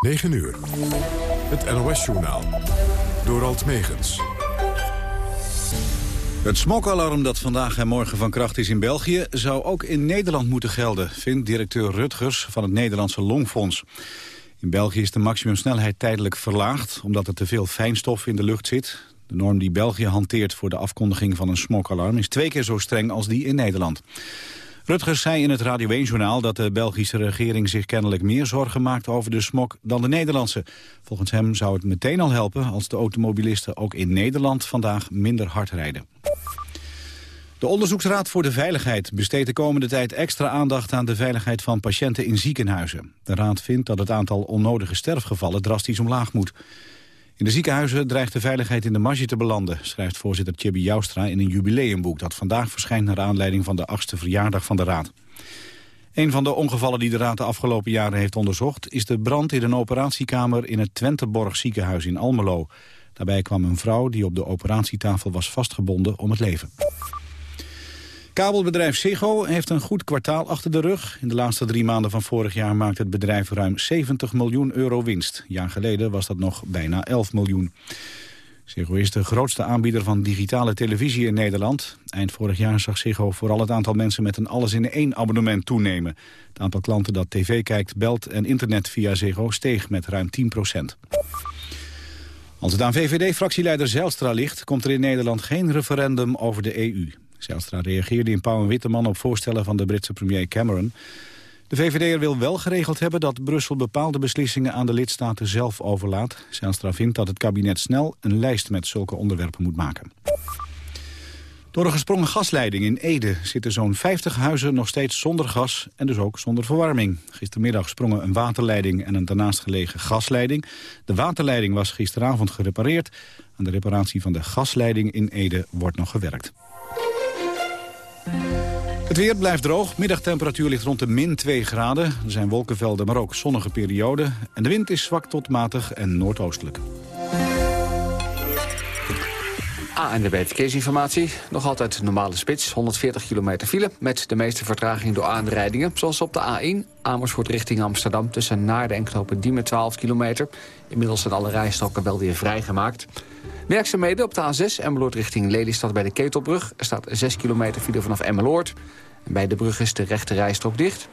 9 uur. Het NOS-journaal. Door Alt Megens. Het smokalarm dat vandaag en morgen van kracht is in België... zou ook in Nederland moeten gelden, vindt directeur Rutgers van het Nederlandse Longfonds. In België is de maximumsnelheid tijdelijk verlaagd... omdat er te veel fijnstof in de lucht zit. De norm die België hanteert voor de afkondiging van een smokalarm... is twee keer zo streng als die in Nederland. Rutgers zei in het Radio 1-journaal dat de Belgische regering zich kennelijk meer zorgen maakt over de smok dan de Nederlandse. Volgens hem zou het meteen al helpen als de automobilisten ook in Nederland vandaag minder hard rijden. De Onderzoeksraad voor de Veiligheid besteedt de komende tijd extra aandacht aan de veiligheid van patiënten in ziekenhuizen. De raad vindt dat het aantal onnodige sterfgevallen drastisch omlaag moet. In de ziekenhuizen dreigt de veiligheid in de marge te belanden... schrijft voorzitter Tjibbe Joustra in een jubileumboek... dat vandaag verschijnt naar aanleiding van de achtste verjaardag van de Raad. Een van de ongevallen die de Raad de afgelopen jaren heeft onderzocht... is de brand in een operatiekamer in het Twenteborg ziekenhuis in Almelo. Daarbij kwam een vrouw die op de operatietafel was vastgebonden om het leven. Kabelbedrijf Ziggo heeft een goed kwartaal achter de rug. In de laatste drie maanden van vorig jaar maakte het bedrijf ruim 70 miljoen euro winst. Een jaar geleden was dat nog bijna 11 miljoen. Ziggo is de grootste aanbieder van digitale televisie in Nederland. Eind vorig jaar zag Ziggo vooral het aantal mensen met een alles-in-één abonnement toenemen. Het aantal klanten dat tv kijkt, belt en internet via Ziggo steeg met ruim 10 procent. Als het aan VVD-fractieleider Zijlstra ligt, komt er in Nederland geen referendum over de EU. Zijlstra reageerde in Pauw en Witteman op voorstellen van de Britse premier Cameron. De VVD'er wil wel geregeld hebben dat Brussel bepaalde beslissingen aan de lidstaten zelf overlaat. Zijlstra vindt dat het kabinet snel een lijst met zulke onderwerpen moet maken. Door een gesprongen gasleiding in Ede zitten zo'n 50 huizen nog steeds zonder gas en dus ook zonder verwarming. Gistermiddag sprongen een waterleiding en een daarnaast gelegen gasleiding. De waterleiding was gisteravond gerepareerd. Aan de reparatie van de gasleiding in Ede wordt nog gewerkt. Het weer blijft droog. Middagtemperatuur ligt rond de min 2 graden. Er zijn wolkenvelden, maar ook zonnige perioden. En de wind is zwak tot matig en noordoostelijk. Ah, en de verkeersinformatie. Nog altijd normale spits, 140 kilometer file... met de meeste vertraging door aanrijdingen. Zoals op de A1, Amersfoort richting Amsterdam... tussen Naarden en Knopen Diemen 12 kilometer. Inmiddels zijn alle rijstroken wel weer vrijgemaakt. Werkzaamheden op de A6 Emmeloord richting Lelystad bij de Ketelbrug. Er staat 6 kilometer file vanaf Emmeloord. Bij de brug is de rechte rijstrook dicht.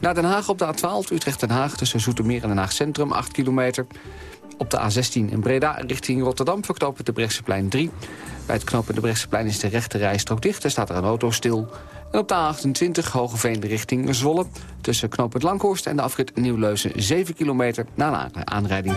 Naar Den Haag op de A12 Utrecht-Den Haag tussen Zoetermeer en Den Haag Centrum 8 kilometer. Op de A16 in Breda richting Rotterdam verknopen de Brechtseplein 3. Bij het knopen de Brechtseplein is de rechte rijstrook dicht. Er staat er een auto stil. En op de A28 Hogeveen richting Zwolle. Tussen knooppunt Langhorst en de afrit Nieuwleuzen 7 kilometer na een aanrijding.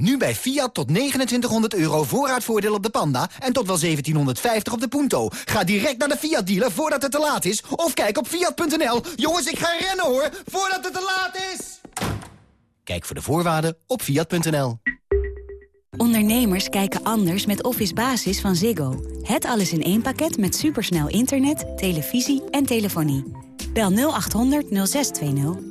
Nu bij Fiat tot 2900 euro voorraadvoordeel op de Panda en tot wel 1750 op de Punto. Ga direct naar de Fiat dealer voordat het te laat is of kijk op fiat.nl. Jongens, ik ga rennen hoor, voordat het te laat is. Kijk voor de voorwaarden op fiat.nl. Ondernemers kijken anders met Office Basis van Ziggo. Het alles in één pakket met supersnel internet, televisie en telefonie. Bel 0800 0620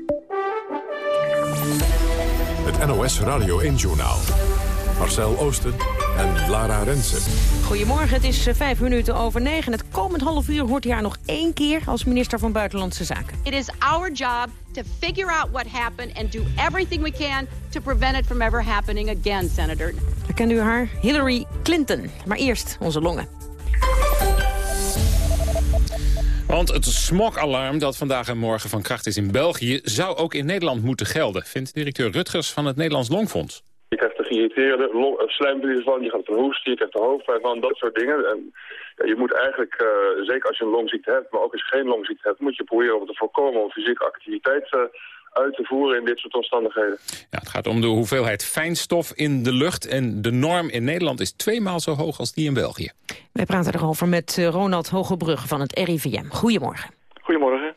Het NOS Radio 1-journaal. Marcel Oosten en Lara Rensen. Goedemorgen, het is eh, vijf minuten over negen. Het komend half uur hoort u haar nog één keer als minister van Buitenlandse Zaken. It is our job to figure out what happened and do everything we can to prevent it from ever happening again, Senator. Dan kent u haar, Hillary Clinton. Maar eerst onze longen. Want het smogalarm dat vandaag en morgen van kracht is in België... zou ook in Nederland moeten gelden, vindt directeur Rutgers van het Nederlands Longfonds. Je krijgt er geïrriteerde long- slijmvliezen van, je gaat er hoesten, je krijgt er hoofdpijn van, dat soort dingen. En je moet eigenlijk, eh, zeker als je een longziekte hebt, maar ook als je geen longziekte hebt, moet je proberen om te voorkomen om fysieke activiteit eh, uit te voeren in dit soort omstandigheden. Ja, het gaat om de hoeveelheid fijnstof in de lucht. En de norm in Nederland is tweemaal zo hoog als die in België. Wij praten erover met eh, Ronald Hogebrugge van het RIVM. Goedemorgen. Goedemorgen.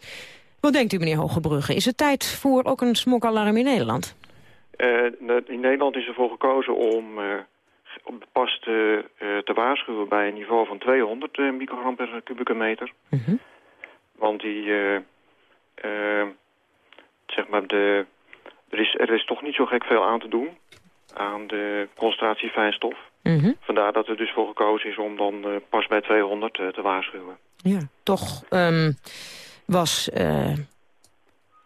Wat denkt u, meneer Hogebrugge? Is het tijd voor ook een smogalarm in Nederland? Eh, in Nederland is ervoor gekozen om eh, om pas te, eh, te waarschuwen bij een niveau van 200 eh, microgram per kubieke meter. Want die, zeg maar, de, er, is, er is toch niet zo gek veel aan te doen aan de concentratie fijnstof. Vandaar dat er dus voor gekozen is om dan eh, pas bij 200 eh, te waarschuwen. Ja, toch ehm, was eh,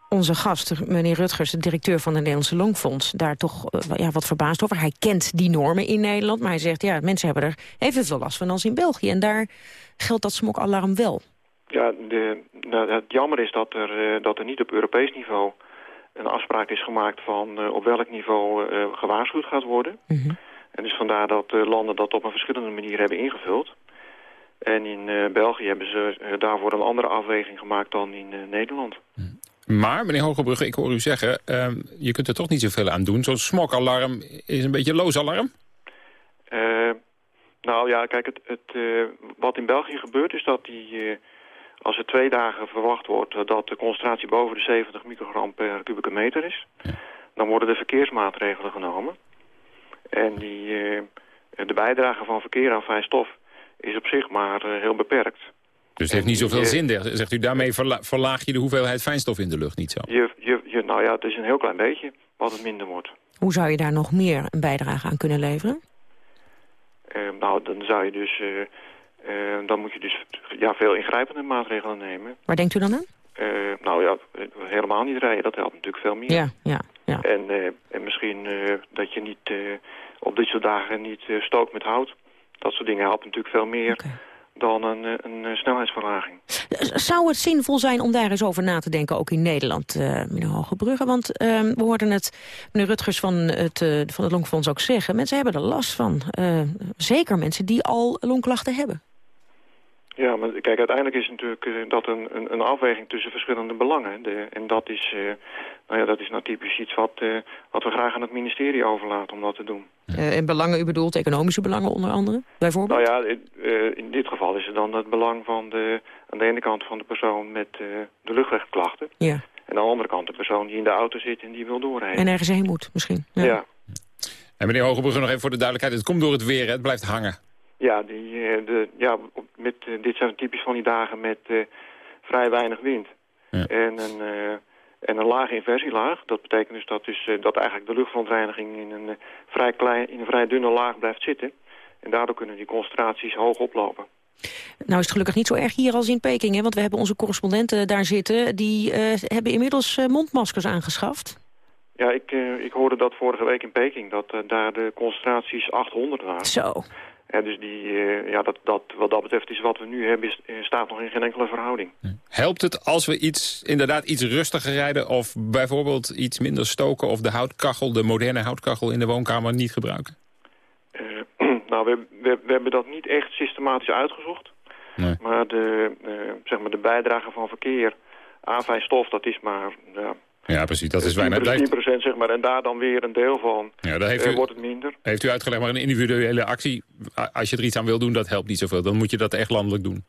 onze gast, meneer Rutgers, de directeur van het Nederlandse Longfonds, daar toch ja, wat verbaasd over. Hij kent die normen in Nederland, maar hij zegt, ja, mensen hebben er evenveel last van als in België. En daar geldt dat smogalarm wel. Ja, de, nou, het jammer is dat er, eh, dat er niet op Europees niveau een afspraak is gemaakt van eh, op welk niveau eh, gewaarschuwd gaat worden. En dus vandaar dat eh, landen dat op een verschillende manier hebben ingevuld. En in eh, België hebben ze daarvoor een andere afweging gemaakt dan in eh, Nederland. Maar, meneer Hogebrugge, ik hoor u zeggen... ehm, je kunt er toch niet zoveel aan doen. Zo'n smogalarm is een beetje loos alarm. Nou ja, kijk, het, het, eh, wat in België gebeurt is dat die, eh, als er twee dagen verwacht wordt eh, dat de concentratie boven de 70 microgram per kubieke meter is, dan worden de verkeersmaatregelen genomen. En die, eh, de bijdrage van verkeer aan fijnstof is op zich maar eh, heel beperkt. Dus het heeft niet zoveel zin, zegt u. Daarmee verla- verlaag je de hoeveelheid fijnstof in de lucht niet zo. Je, je, je, nou ja, het is een heel klein beetje wat het minder wordt. Hoe zou je daar nog meer een bijdrage aan kunnen leveren? Nou, dan zou je dus, eh, dan moet je dus ja, veel ingrijpende maatregelen nemen. Waar denkt u dan aan? Eh, nou ja, helemaal niet rijden, dat helpt natuurlijk veel meer. Ja, ja, ja. En, eh, en misschien dat je niet op dit soort dagen niet stookt met hout. Dat soort dingen helpen natuurlijk veel meer dan een, een, snelheidsverlaging. Zou het zinvol zijn om daar eens over na te denken, ook in Nederland, meneer Hogebrugge? Want ehm, we hoorden het meneer Rutgers van het, van het Longfonds ook zeggen. Mensen hebben er last van. Zeker mensen die al longklachten hebben. Ja, maar kijk, uiteindelijk is natuurlijk eh, dat een, een, een afweging tussen verschillende belangen. De, en dat is, eh, nou ja, dat is nou typisch iets wat, eh, wat we graag aan het ministerie overlaten om dat te doen. Eh, en belangen, u bedoelt economische belangen onder andere, bijvoorbeeld? Nou ja, eh, in dit geval is het dan het belang van de, aan de ene kant van de persoon met eh, de luchtwegklachten. Ja. En aan de andere kant de persoon die in de auto zit en die wil doorrijden. En ergens heen moet, misschien. Ja. ja. En meneer Hogebrugge, nog even voor de duidelijkheid. Het komt door het weer, hè? het blijft hangen. Ja, die, eh, de, ja met, eh, dit zijn typisch van die dagen met eh, vrij weinig wind. En, een, eh, en een lage inversielaag. Dat betekent dus dat, dus, eh, dat eigenlijk de luchtverontreiniging in een, eh, vrij klein, in een vrij dunne laag blijft zitten. En daardoor kunnen die concentraties hoog oplopen. Nou is het gelukkig niet zo erg hier als in Peking, hè? want we hebben onze correspondenten daar zitten. Die eh, hebben inmiddels eh, mondmaskers aangeschaft. Ja, ik, eh, ik hoorde dat vorige week in Peking, dat daar de concentraties 800 waren. Zo. Ja, dus die, eh, ja, dat, dat, wat dat betreft is wat we nu hebben, is, eh, staat nog in geen enkele verhouding. Helpt het als we iets, inderdaad iets rustiger rijden... of bijvoorbeeld iets minder stoken of de houtkachel, de moderne houtkachel in de woonkamer niet gebruiken? nou, we, we, we hebben dat niet echt systematisch uitgezocht. Nee. Maar de, eh, zeg maar de bijdrage van verkeer aan fijnstof, dat is maar ja, Ja, precies. Dat is 10%, weinig. 10% zeg maar, en daar dan weer een deel van Ja, daar heeft eh, u, wordt het minder. heeft u uitgelegd, maar een individuele actie, als je er iets aan wil doen, dat helpt niet zoveel. Dan moet je dat echt landelijk doen.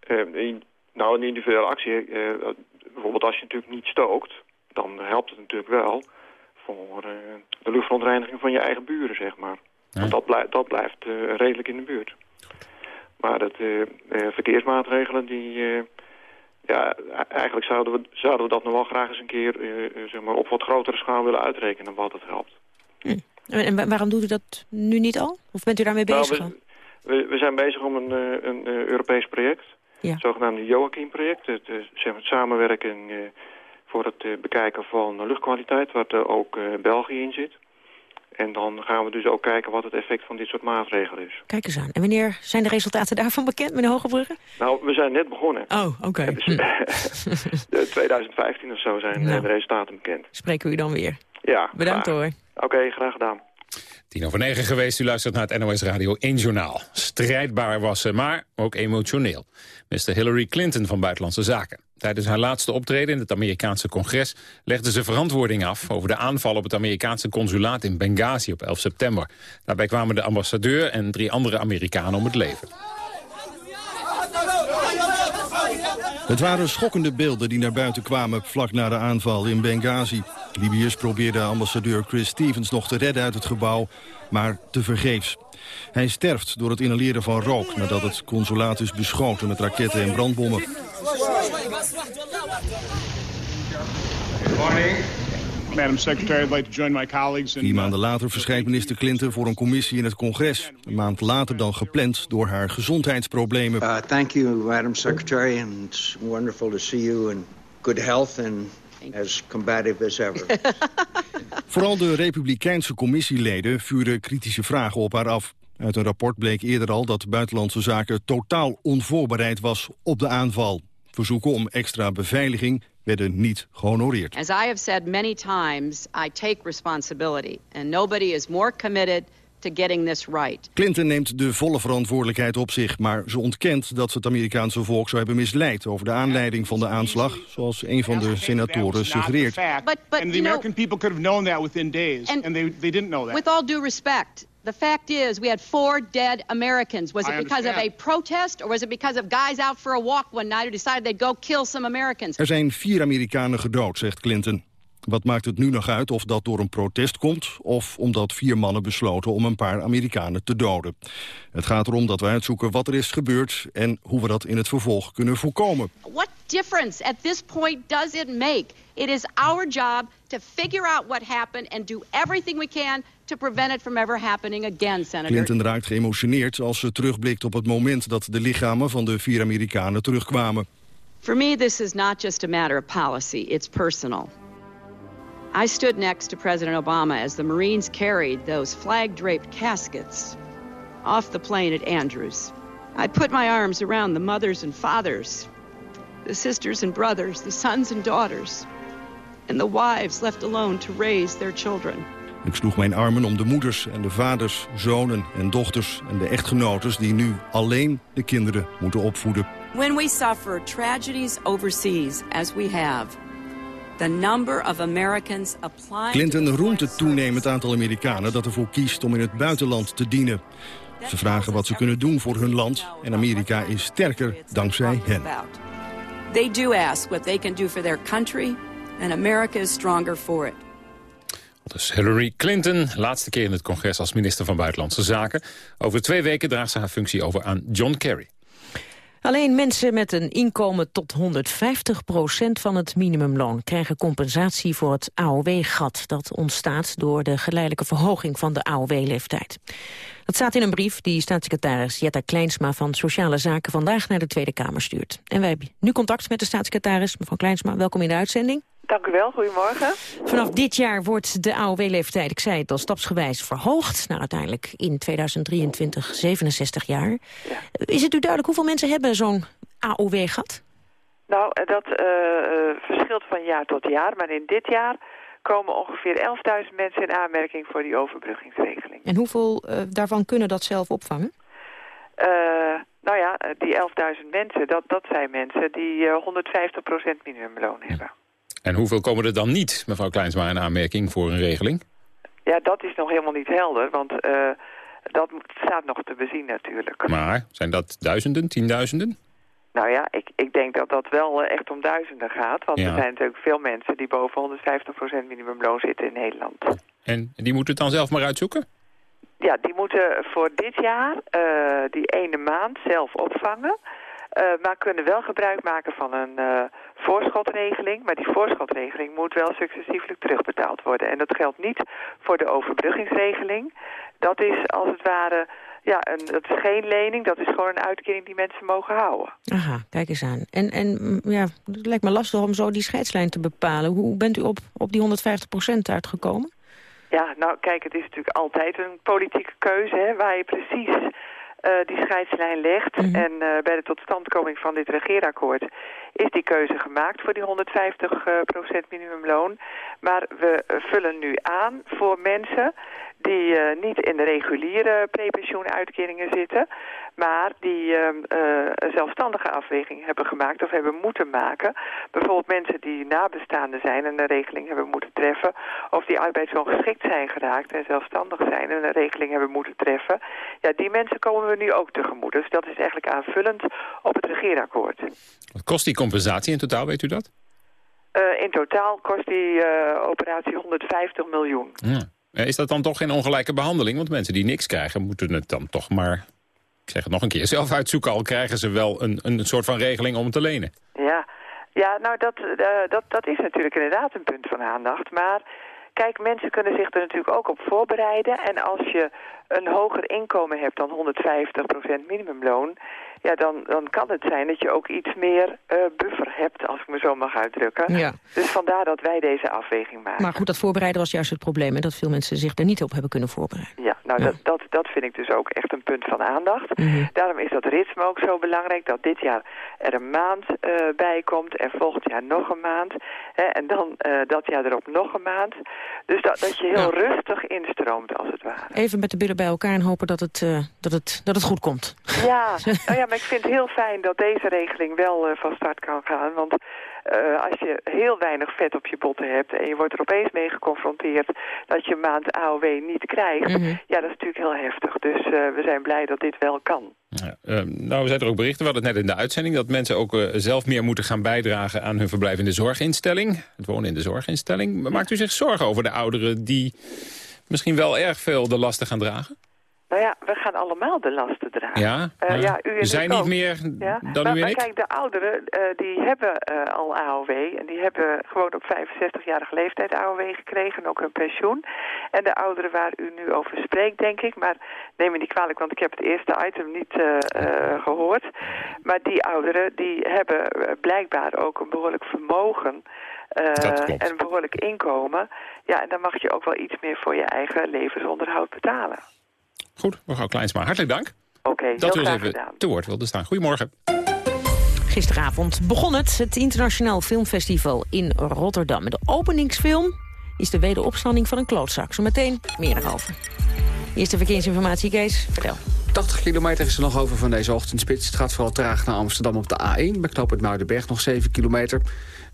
Eh, in- nou, een individuele actie, eh, bijvoorbeeld als je natuurlijk niet stookt, dan helpt het natuurlijk wel voor de luchtverontreiniging van je eigen buren, zeg maar. Want dat, blijft dat blijft redelijk in de buurt. Maar dat, verkeersmaatregelen, die, ja, e- eigenlijk zouden we, zouden we dat nog wel graag eens een keer eh, eh, zeg maar, op wat grotere schaal willen uitrekenen wat het helpt. En, en wa- waarom doet u dat nu niet al? Of bent u daarmee Nou, bezig we-? We, we zijn bezig om een, eh, een Europees project. Ja. Het zogenaamde Joachim-project. Het, zeg maar, het samenwerking voor het bekijken van luchtkwaliteit, waar er ook België in zit. En dan gaan we dus ook kijken wat het effect van dit soort maatregelen is. Kijk eens aan. En wanneer zijn de resultaten daarvan bekend, meneer Hogebrugge? Nou, we zijn net begonnen. Oh, oké. Dus, de 2015 of zo zijn eh, Nou. de resultaten bekend. Spreken we u dan weer. Ja, Bedankt graag. hoor. Oké, graag gedaan. Tien over negen geweest, u luistert naar het NOS Radio 1 Journaal. Strijdbaar was ze, maar ook emotioneel. Mr. Hillary Clinton van Buitenlandse Zaken. Tijdens haar laatste optreden in het Amerikaanse congres... legde ze verantwoording af over de aanval op het Amerikaanse consulaat in Benghazi op 11 september. Daarbij kwamen de ambassadeur en drie andere Amerikanen om het leven. Het waren schokkende beelden die naar buiten kwamen vlak na de aanval in Benghazi. Libiërs probeerden ambassadeur Chris Stevens nog te redden uit het gebouw, maar tevergeefs. Hij sterft door het inhaleren van rook nadat het consulaat is beschoten met raketten en brandbommen. Good morning. Madam Secretary, I'd like to join my colleagues in... Vier maanden later verschijnt minister Clinton voor een commissie in het congres. Een maand later dan gepland door haar gezondheidsproblemen. Uh, thank you, Madam Secretary, and it's wonderful to see you in good health and as combative as ever. Vooral de republikeinse commissieleden vuurden kritische vragen op haar af. Uit een rapport bleek eerder al dat Buitenlandse Zaken totaal onvoorbereid was op de aanval. Verzoeken om extra beveiliging werden niet gehonoreerd. As I have said many times, I take responsibility, and nobody is more committed to getting this right. Clinton neemt de volle verantwoordelijkheid op zich, maar ze ontkent dat ze het Amerikaanse volk zou hebben misleid over de aanleiding van de aanslag, zoals een van de senatoren suggereert. But- but, and the American people could have known that within days, And- and, they, they didn't know that. With all due respect, the fact is we had four dead Americans. Was it because of a protest, or was it because of guys out for a walk one night who decided they'd go kill some Americans? Er zijn vier Amerikanen gedood, zegt Clinton. Wat maakt het nu nog uit of dat door een protest komt... of omdat vier mannen besloten om een paar Amerikanen te doden? Het gaat erom dat we uitzoeken wat er is gebeurd... en hoe we dat in het vervolg kunnen voorkomen. What difference at this point does it make? It is our job to figure out what happened and do everything we can to prevent it from ever happening again, Senator. Clinton raakt geëmotioneerd als ze terugblikt op het moment... dat de lichamen van de vier Amerikanen terugkwamen. For me, this is not just a matter of policy, it's personal. I stood next to President Obama as the Marines carried those flag draped caskets off the plane at Andrews. I put my arms around the mothers and fathers, the sisters and brothers, the sons and daughters, and the wives left alone to raise their children. Ik sloeg mijn armen om de moeders en de vaders, zonen en dochters... en de echtgenotes die nu alleen de kinderen moeten opvoeden. When we suffer tragedies overseas, as we have, the number of Americans applying Clinton roemt het toenemend aantal Amerikanen dat ervoor kiest om in het buitenland te dienen. Ze vragen wat ze kunnen doen voor hun land en Amerika is sterker dankzij hen. They do ask what they can do for their country, and America is stronger for it. Dus Hillary Clinton, laatste keer in het congres als minister van Buitenlandse Zaken. Over twee weken draagt ze haar functie over aan John Kerry. Alleen mensen met een inkomen tot 150% van het minimumloon... krijgen compensatie voor het AOW-gat. Dat ontstaat door de geleidelijke verhoging van de AOW-leeftijd. Dat staat in een brief die staatssecretaris Jetta Kleinsma... van Sociale Zaken vandaag naar de Tweede Kamer stuurt. En wij hebben nu contact met de staatssecretaris. Mevrouw Kleinsma, welkom in de uitzending. Dank u wel, goedemorgen. Vanaf dit jaar wordt de AOW-leeftijd, ik zei het al, stapsgewijs verhoogd. Nou, uiteindelijk in 2023 67 jaar. Is het u duidelijk hoeveel mensen hebben zo'n AOW gehad? Nou, eh, dat eh, eh, verschilt van jaar tot jaar, maar in dit jaar komen ongeveer 11.000 mensen in aanmerking voor die overbruggingsregeling. En hoeveel daarvan kunnen dat zelf opvangen? Nou ja, die 11.000 mensen, dat, dat zijn mensen die eh 150% minimumloon hebben. En hoeveel komen er dan niet, mevrouw Kleinsma, in aanmerking voor een regeling? Ja, dat is nog helemaal niet helder, want eh, dat staat nog te bezien natuurlijk. Maar zijn dat duizenden, tienduizenden? Nou ja, ik, ik denk dat dat wel eh, echt om duizenden gaat. Want Ja. er zijn natuurlijk veel mensen die boven 150% minimumloon zitten in Nederland. En die moeten het dan zelf maar uitzoeken? Ja, die moeten voor dit jaar eh, die ene maand zelf opvangen. Eh, maar kunnen wel gebruik maken van een eh, voorschotregeling. Maar die voorschotregeling moet wel successieflijk terugbetaald worden. En dat geldt niet voor de overbruggingsregeling. Dat is als het ware... Ja, een, dat is geen lening, dat is gewoon een uitkering die mensen mogen houden. Aha, kijk eens aan. En, en mm, ja, het lijkt me lastig om zo die scheidslijn te bepalen. Hoe bent u op, op die 150% uitgekomen? Ja, nou kijk, het is natuurlijk altijd een politieke keuze hè, waar je precies die scheidslijn legt. En eh, bij de totstandkoming van dit regeerakkoord is die keuze gemaakt voor die 150 eh, procent minimumloon. Maar we eh, vullen nu aan voor mensen die eh, niet in de reguliere prepensioenuitkeringen zitten, maar die ehm, eh, een zelfstandige afweging hebben gemaakt of hebben moeten maken. Bijvoorbeeld mensen die nabestaanden zijn en een regeling hebben moeten treffen, of die arbeidsongeschikt zijn geraakt en zelfstandig zijn en een regeling hebben moeten treffen. Ja, die mensen komen we nu ook tegemoet. Dus dat is eigenlijk aanvullend op het regeerakkoord. Wat kost die compensatie in totaal, weet u dat? Eh, in totaal kost die operatie 150 miljoen. Ja. Eh, Is dat dan toch geen ongelijke behandeling? Want mensen die niks krijgen, moeten het dan toch maar... Ik zeg het nog een keer, zelf uitzoeken. Al krijgen ze wel een, een soort van regeling om te lenen. Ja, ja nou dat, eh, dat, dat is natuurlijk inderdaad een punt van aandacht. Maar kijk, mensen kunnen zich er natuurlijk ook op voorbereiden. En als je een hoger inkomen hebt dan 150% minimumloon... Ja, dan, dan kan het zijn dat je ook iets meer eh, buffer hebt, als ik me zo mag uitdrukken. Ja. Dus vandaar dat wij deze afweging maken. Maar goed, dat voorbereiden was juist het probleem. En dat veel mensen zich er niet op hebben kunnen voorbereiden. Ja, nou Dat, dat, dat vind ik dus ook echt een punt van aandacht. Mhm. Daarom is dat ritme ook zo belangrijk, dat dit jaar er een maand eh, bij komt en volgend jaar nog een maand. Hè, en dan eh, dat jaar erop nog een maand. Dus dat, dat je heel rustig instroomt, als het ware. Even met de billen bij elkaar en hopen dat het, dat het, dat het goed komt. Ja, nou ja, maar ik vind het heel fijn dat deze regeling wel eh, van start kan gaan. Want eh, als je heel weinig vet op je botten hebt en je wordt er opeens mee geconfronteerd dat je een maand AOW niet krijgt, ja, dat is natuurlijk heel heftig. Dus eh, we zijn blij dat dit wel kan. Ja, eh, nou, zijn er ook berichten, we hadden het net in de uitzending... dat mensen ook zelf meer moeten gaan bijdragen aan hun verblijf in de zorginstelling. Het wonen in de zorginstelling. Maakt u zich zorgen over de ouderen die misschien wel erg veel de lasten gaan dragen? Nou ja, we gaan allemaal de lasten dragen. Ja, maar ja, u en er zijn niet meer Ja, dan maar, u en maar ik. kijk, de ouderen eh, die hebben eh, al AOW en die hebben gewoon op 65-jarige leeftijd AOW gekregen en ook een pensioen. En de ouderen waar u nu over spreekt, denk ik, maar neem me niet kwalijk, want ik heb het eerste item niet eh, eh, gehoord. Maar die ouderen die hebben blijkbaar ook een behoorlijk vermogen en een behoorlijk inkomen. Ja, en dan mag je ook wel iets meer voor je eigen levensonderhoud betalen. Goed, mevrouw Kleinsma, hartelijk dank. Oké, dat heel u eens even gedaan. te woord wilde staan. Goedemorgen. Gisteravond begon het, het Internationaal Filmfestival in Rotterdam. De openingsfilm is de wederopstanding van een klootzak. Zometeen meer erover. Eerste verkeersinformatie, Kees. Vertel. 80 kilometer is er nog over van deze ochtendspits. Het gaat vooral traag naar Amsterdam op de A1. Bij knooppunt Muidenberg nog 7 kilometer.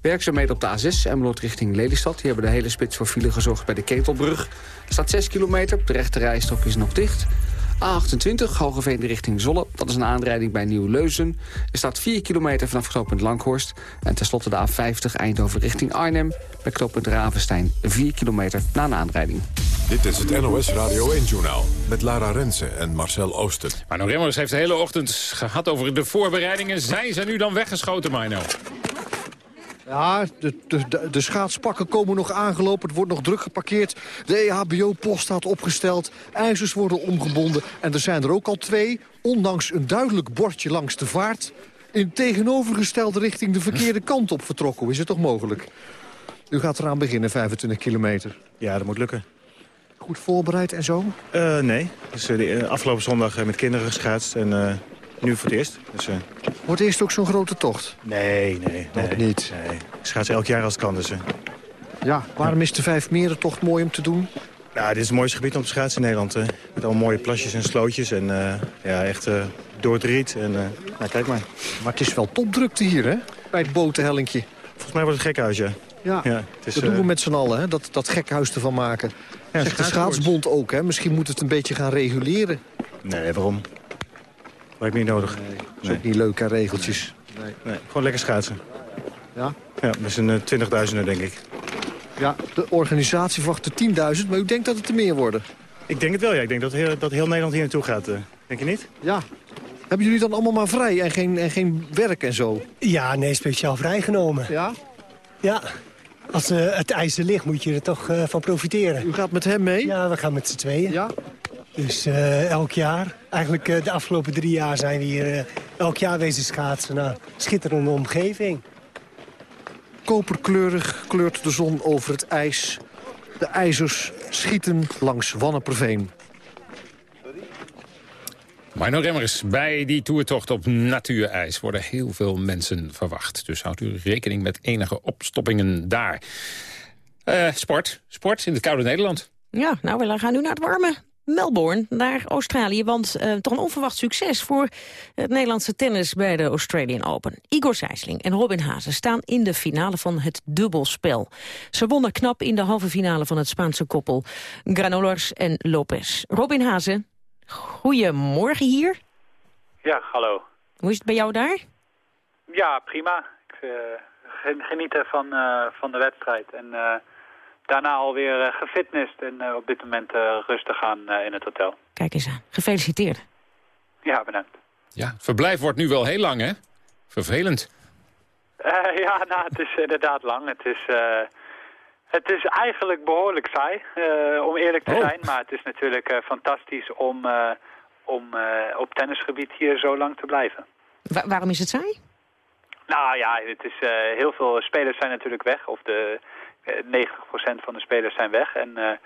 Werkzaamheden op de A6, Emmeloord richting Lelystad. Die hebben de hele spits voor file gezorgd bij de Ketelbrug. Er staat 6 kilometer, de rechte rijstok is nog dicht. A28, Hogeveen richting Zolle. Dat is een aanrijding bij Nieuw-Leuzen. Er staat 4 kilometer vanaf knooppunt Langhorst. En tenslotte de A50 Eindhoven richting Arnhem. Bij knooppunt Ravenstein 4 kilometer na een aanrijding. Dit is het NOS Radio 1-journaal met Lara Rensen en Marcel Oosten. Mino Remmers heeft de hele ochtend gehad over de voorbereidingen. Zijn ze nu dan weggeschoten, Mino? Ja, de, de, de, schaatspakken komen nog aangelopen. Het wordt nog druk geparkeerd. De EHBO-post staat opgesteld. IJzers worden omgebonden. En er zijn er ook al twee. Ondanks een duidelijk bordje langs de vaart... in tegenovergestelde richting de verkeerde kant op vertrokken. Hoe is het toch mogelijk? U gaat eraan beginnen, 25 kilometer. Ja, dat moet lukken. Goed voorbereid en zo? Eh, nee. Dus, eh, de, eh, afgelopen zondag met kinderen geschaatst en nu voor het eerst. Dus, eh, Wordt eerst ook zo'n grote tocht? nee, nee. Nog nee, niet. Nee. Ik schaats elk jaar als het kan. Dus, eh. Ja, waarom is de vijf meren tocht mooi om te doen? nou, dit is het mooiste gebied om te schaatsen in Nederland. eh. met allemaal mooie plasjes en slootjes. En ja, echt door het riet. En, nou, kijk maar. Maar het is wel topdrukte hier, hè? Bij het botenhellinkje. Volgens mij wordt het gekhuis, ja. Ja, Ja, het is, dat doen we met z'n allen, hè? Dat, dat gekhuis ervan maken. Ja, Zegt de schaatsbond ook, hè? Misschien moet het een beetje gaan reguleren. Nee, waarom? Lijkt me niet nodig. Nee, dat is ook niet leuk, hè, regeltjes. Nee. nee, gewoon lekker schaatsen. Ja? Ja, met z'n eh, 20.000 denk ik. Ja, de organisatie verwacht er 10.000, maar u denkt dat het er meer worden? Ik denk het wel, ja. Ik denk dat heel, dat heel Nederland hier naartoe gaat. eh. Denk je niet? Ja. Hebben jullie dan allemaal maar vrij en geen, en geen werk en zo? Ja, nee, speciaal vrijgenomen. Ja? Ja. Als eh, het ijs er ligt, moet je er toch eh, van profiteren. U gaat met hem mee? Ja, we gaan met z'n tweeën. Ja? Dus eh, elk jaar. Eigenlijk de afgelopen drie jaar zijn we hier elk jaar wezen schaatsen. Nou, schitterende omgeving. Koperkleurig kleurt de zon over het ijs. De ijzers schieten langs Wanneperveen. Marno Remmers, bij die toertocht op natuurijs worden heel veel mensen verwacht. Dus houdt u rekening met enige opstoppingen daar. Eh, sport. Sport in het koude Nederland. Ja, nou, we gaan nu naar het warme Melbourne, naar Australië. Want eh, toch een onverwacht succes voor het Nederlandse tennis bij de Australian Open. Igor Sijsling en Robin Hazen staan in de finale van het dubbelspel. Ze wonnen knap in de halve finale van het Spaanse koppel Granollers en Lopez. Robin Hazen, goedemorgen hier. Ja, hallo. Hoe is het bij jou daar? Ja, prima. Ik eh, gen- genieten van, eh, van de wedstrijd. En eh, daarna alweer uh, gefitnessd en eh, op dit moment eh, rustig aan eh, in het hotel. Kijk eens aan. Gefeliciteerd. Ja, bedankt. Ja, het verblijf wordt nu wel heel lang, hè? Vervelend. Eh, ja, nou, het is inderdaad lang. Het is, eh, het is eigenlijk behoorlijk saai, eh, om eerlijk te Oh. zijn. Maar het is natuurlijk eh, fantastisch om, eh, om eh, op tennisgebied hier zo lang te blijven. Wa- waarom is het saai? Nou ja, het is, eh, heel veel spelers zijn natuurlijk weg. Of de eh, 90% van de spelers zijn weg. En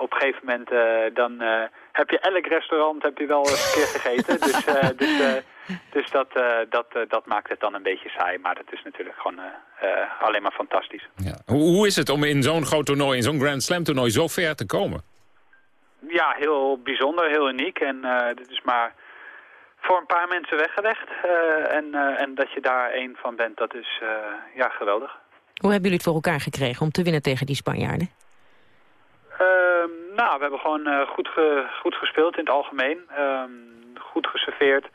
op een gegeven moment eh, dan eh, heb je elk restaurant heb je wel eens een keer gegeten. dus eh, dus, eh, dus dat, eh, dat, eh, dat maakt het dan een beetje saai. Maar het is natuurlijk gewoon eh, eh, alleen maar fantastisch. Ja. Hoe, hoe is het om in zo'n groot toernooi, in zo'n Grand Slam toernooi, zo ver te komen? Ja, heel bijzonder, heel uniek. En eh dit is maar voor een paar mensen weggelegd. Eh, en, eh, en dat je daar één van bent, dat is eh, ja, geweldig. Hoe hebben jullie het voor elkaar gekregen om te winnen tegen die Spanjaarden? Ehm, nou, we hebben gewoon eh, goed, ge- goed gespeeld in het algemeen. Ehm, goed geserveerd.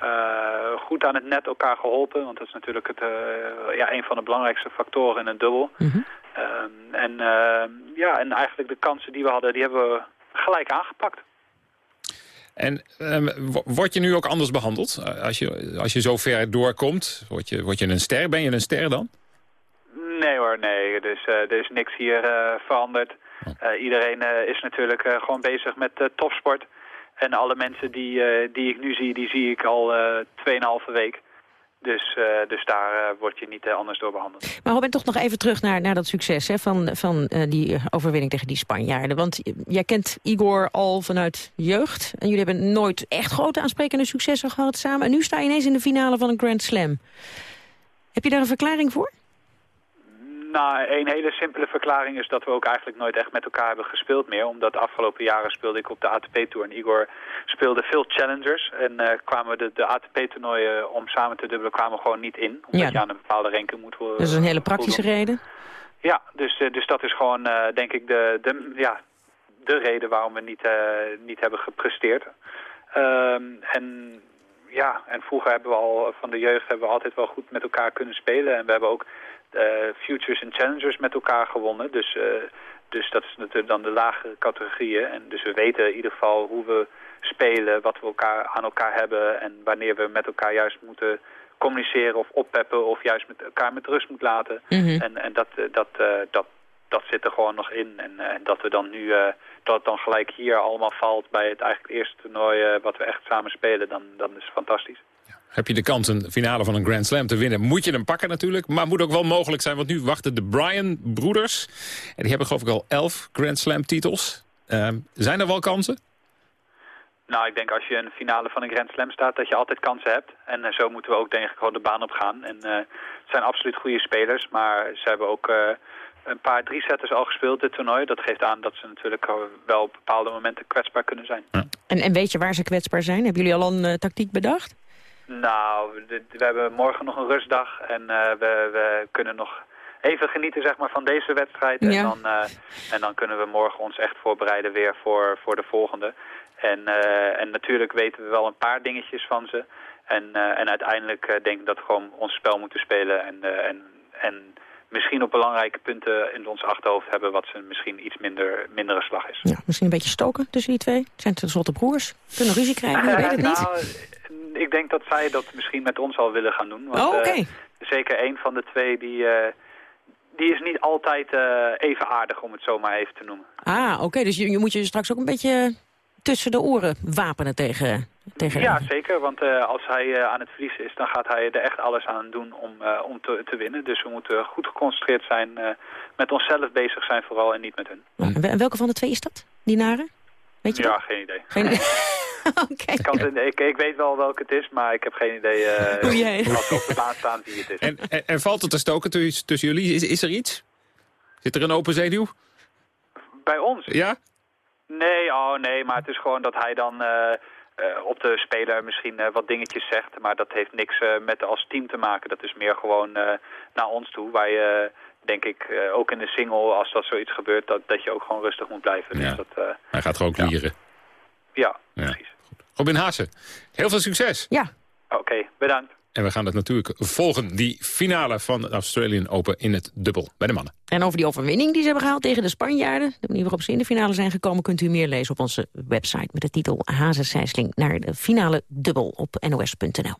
Eh, goed aan het net elkaar geholpen. Want dat is natuurlijk het, eh, ja, een van de belangrijkste factoren in een dubbel. Ehm, en, ja, en eigenlijk de kansen die we hadden, die hebben we gelijk aangepakt. En wo- word je nu ook anders behandeld? Eh, Als je, als je zo ver doorkomt, word je, word je een ster? Ben je een ster dan? Nee hoor, nee. Dus er is niks hier veranderd. Eh, iedereen eh, is natuurlijk eh, gewoon bezig met topsport. En alle mensen die, die ik nu zie, die zie ik al eh 2,5 week. Dus, eh, dus daar eh, word je niet anders door behandeld. Maar Robin, toch nog even terug naar, naar dat succes hè, van, van die overwinning tegen die Spanjaarden. Want jij kent Igor al vanuit jeugd. En jullie hebben nooit echt grote aansprekende successen gehad samen. En nu sta je ineens in de finale van een Grand Slam. Heb je daar een verklaring voor? Nou, een hele simpele verklaring is dat we ook eigenlijk nooit echt met elkaar hebben gespeeld meer. Omdat de afgelopen jaren speelde ik op de ATP-tour en Igor speelde veel challengers. En eh, kwamen de, de ATP-toernooien om samen te dubbelen kwamen gewoon niet in. Omdat Ja. je aan een bepaalde ranking moet worden. Dat is een hele praktische reden. Ja, dus, eh, dus dat is gewoon eh, denk ik de, de, ja, de reden waarom we niet, niet hebben gepresteerd. Ehm, en ja, en vroeger hebben we al van de jeugd hebben we altijd wel goed met elkaar kunnen spelen. En we hebben ook Futures en Challengers met elkaar gewonnen. Dus, eh, dus dat is natuurlijk dan de lagere categorieën. En dus we weten in ieder geval hoe we spelen, wat we elkaar, aan elkaar hebben... en wanneer we met elkaar juist moeten communiceren of oppeppen... of juist met elkaar met rust moeten laten. Mhm. En, en dat, eh, dat, eh, dat, dat zit er gewoon nog in. En eh, dat we dan nu, eh, dat het dan gelijk hier allemaal valt bij het eigenlijk eerste toernooi eh, wat we echt samen spelen, dan, dan is het fantastisch. Heb je de kans een finale van een Grand Slam te winnen, moet je hem pakken natuurlijk. Maar moet ook wel mogelijk zijn, want nu wachten de Bryan-broeders. En die hebben geloof ik al elf Grand Slam titels. Ehm, zijn er wel kansen? Nou, ik denk als je in de finale van een Grand Slam staat, dat je altijd kansen hebt. En eh, zo moeten we ook denk ik gewoon de baan op gaan. En eh, het zijn absoluut goede spelers, maar ze hebben ook eh, een paar drie-setters al gespeeld dit toernooi. Dat geeft aan dat ze natuurlijk wel op bepaalde momenten kwetsbaar kunnen zijn. En, en weet je waar ze kwetsbaar zijn? Hebben jullie al een tactiek bedacht? Nou, we hebben morgen nog een rustdag en eh, we, we kunnen nog even genieten zeg maar, van deze wedstrijd. En, dan, eh, en dan kunnen we morgen ons echt voorbereiden weer voor, voor de volgende. En, eh, en natuurlijk weten we wel een paar dingetjes van ze. En, en uiteindelijk denk ik dat we gewoon ons spel moeten spelen. En, en, en misschien op belangrijke punten in ons achterhoofd hebben... wat ze misschien iets minder, mindere slag is. Ja, misschien een beetje stoken tussen die twee. Het zijn tenslotte broers. Kunnen ruzie krijgen, weet het niet. Nou, ik denk dat zij dat misschien met ons al willen gaan doen. Want, Oh, eh, zeker één van de twee, die, eh, die is niet altijd eh, even aardig, om het zo maar even te noemen. Ah, oké, dus je, je moet je straks ook een beetje tussen de oren wapenen tegen, tegen Ja, zeker. Want als hij aan het verliezen is, dan gaat hij er echt alles aan doen om, om te, te winnen. Dus we moeten goed geconcentreerd zijn, met onszelf bezig zijn vooral en niet met hun. En welke van de twee is dat? Die nare? Weet je ja, dat? geen idee. Geen idee. ik, kan het- ik, ik weet wel welke het is, maar ik heb geen idee eh, Hoe jij- als op de baan staan wie het is. En, en, en valt het te stoken tussen, tussen jullie? Is, is er iets? Zit er een open zenuw? Bij ons? Ja? Nee, oh nee, maar het is gewoon dat hij dan eh, eh, op de speler misschien eh, wat dingetjes zegt. Maar dat heeft niks eh, met als team te maken. Dat is meer gewoon eh, naar ons toe. Waar je, denk ik, eh, ook in de single, als dat zoiets gebeurt, dat, dat je ook gewoon rustig moet blijven. Ja. Dus dat, eh, Hij gaat gewoon lieren. ja, Ja. Goed. Robin Haase, heel veel succes. Ja. oké, bedankt. En we gaan het natuurlijk volgen, die finale van de Australian Open in het dubbel bij de mannen. En over die overwinning die ze hebben gehaald tegen de Spanjaarden... de manier waarop ze in de finale zijn gekomen... kunt u meer lezen op onze website met de titel Hazensijsling... naar de finale dubbel op nos.nl.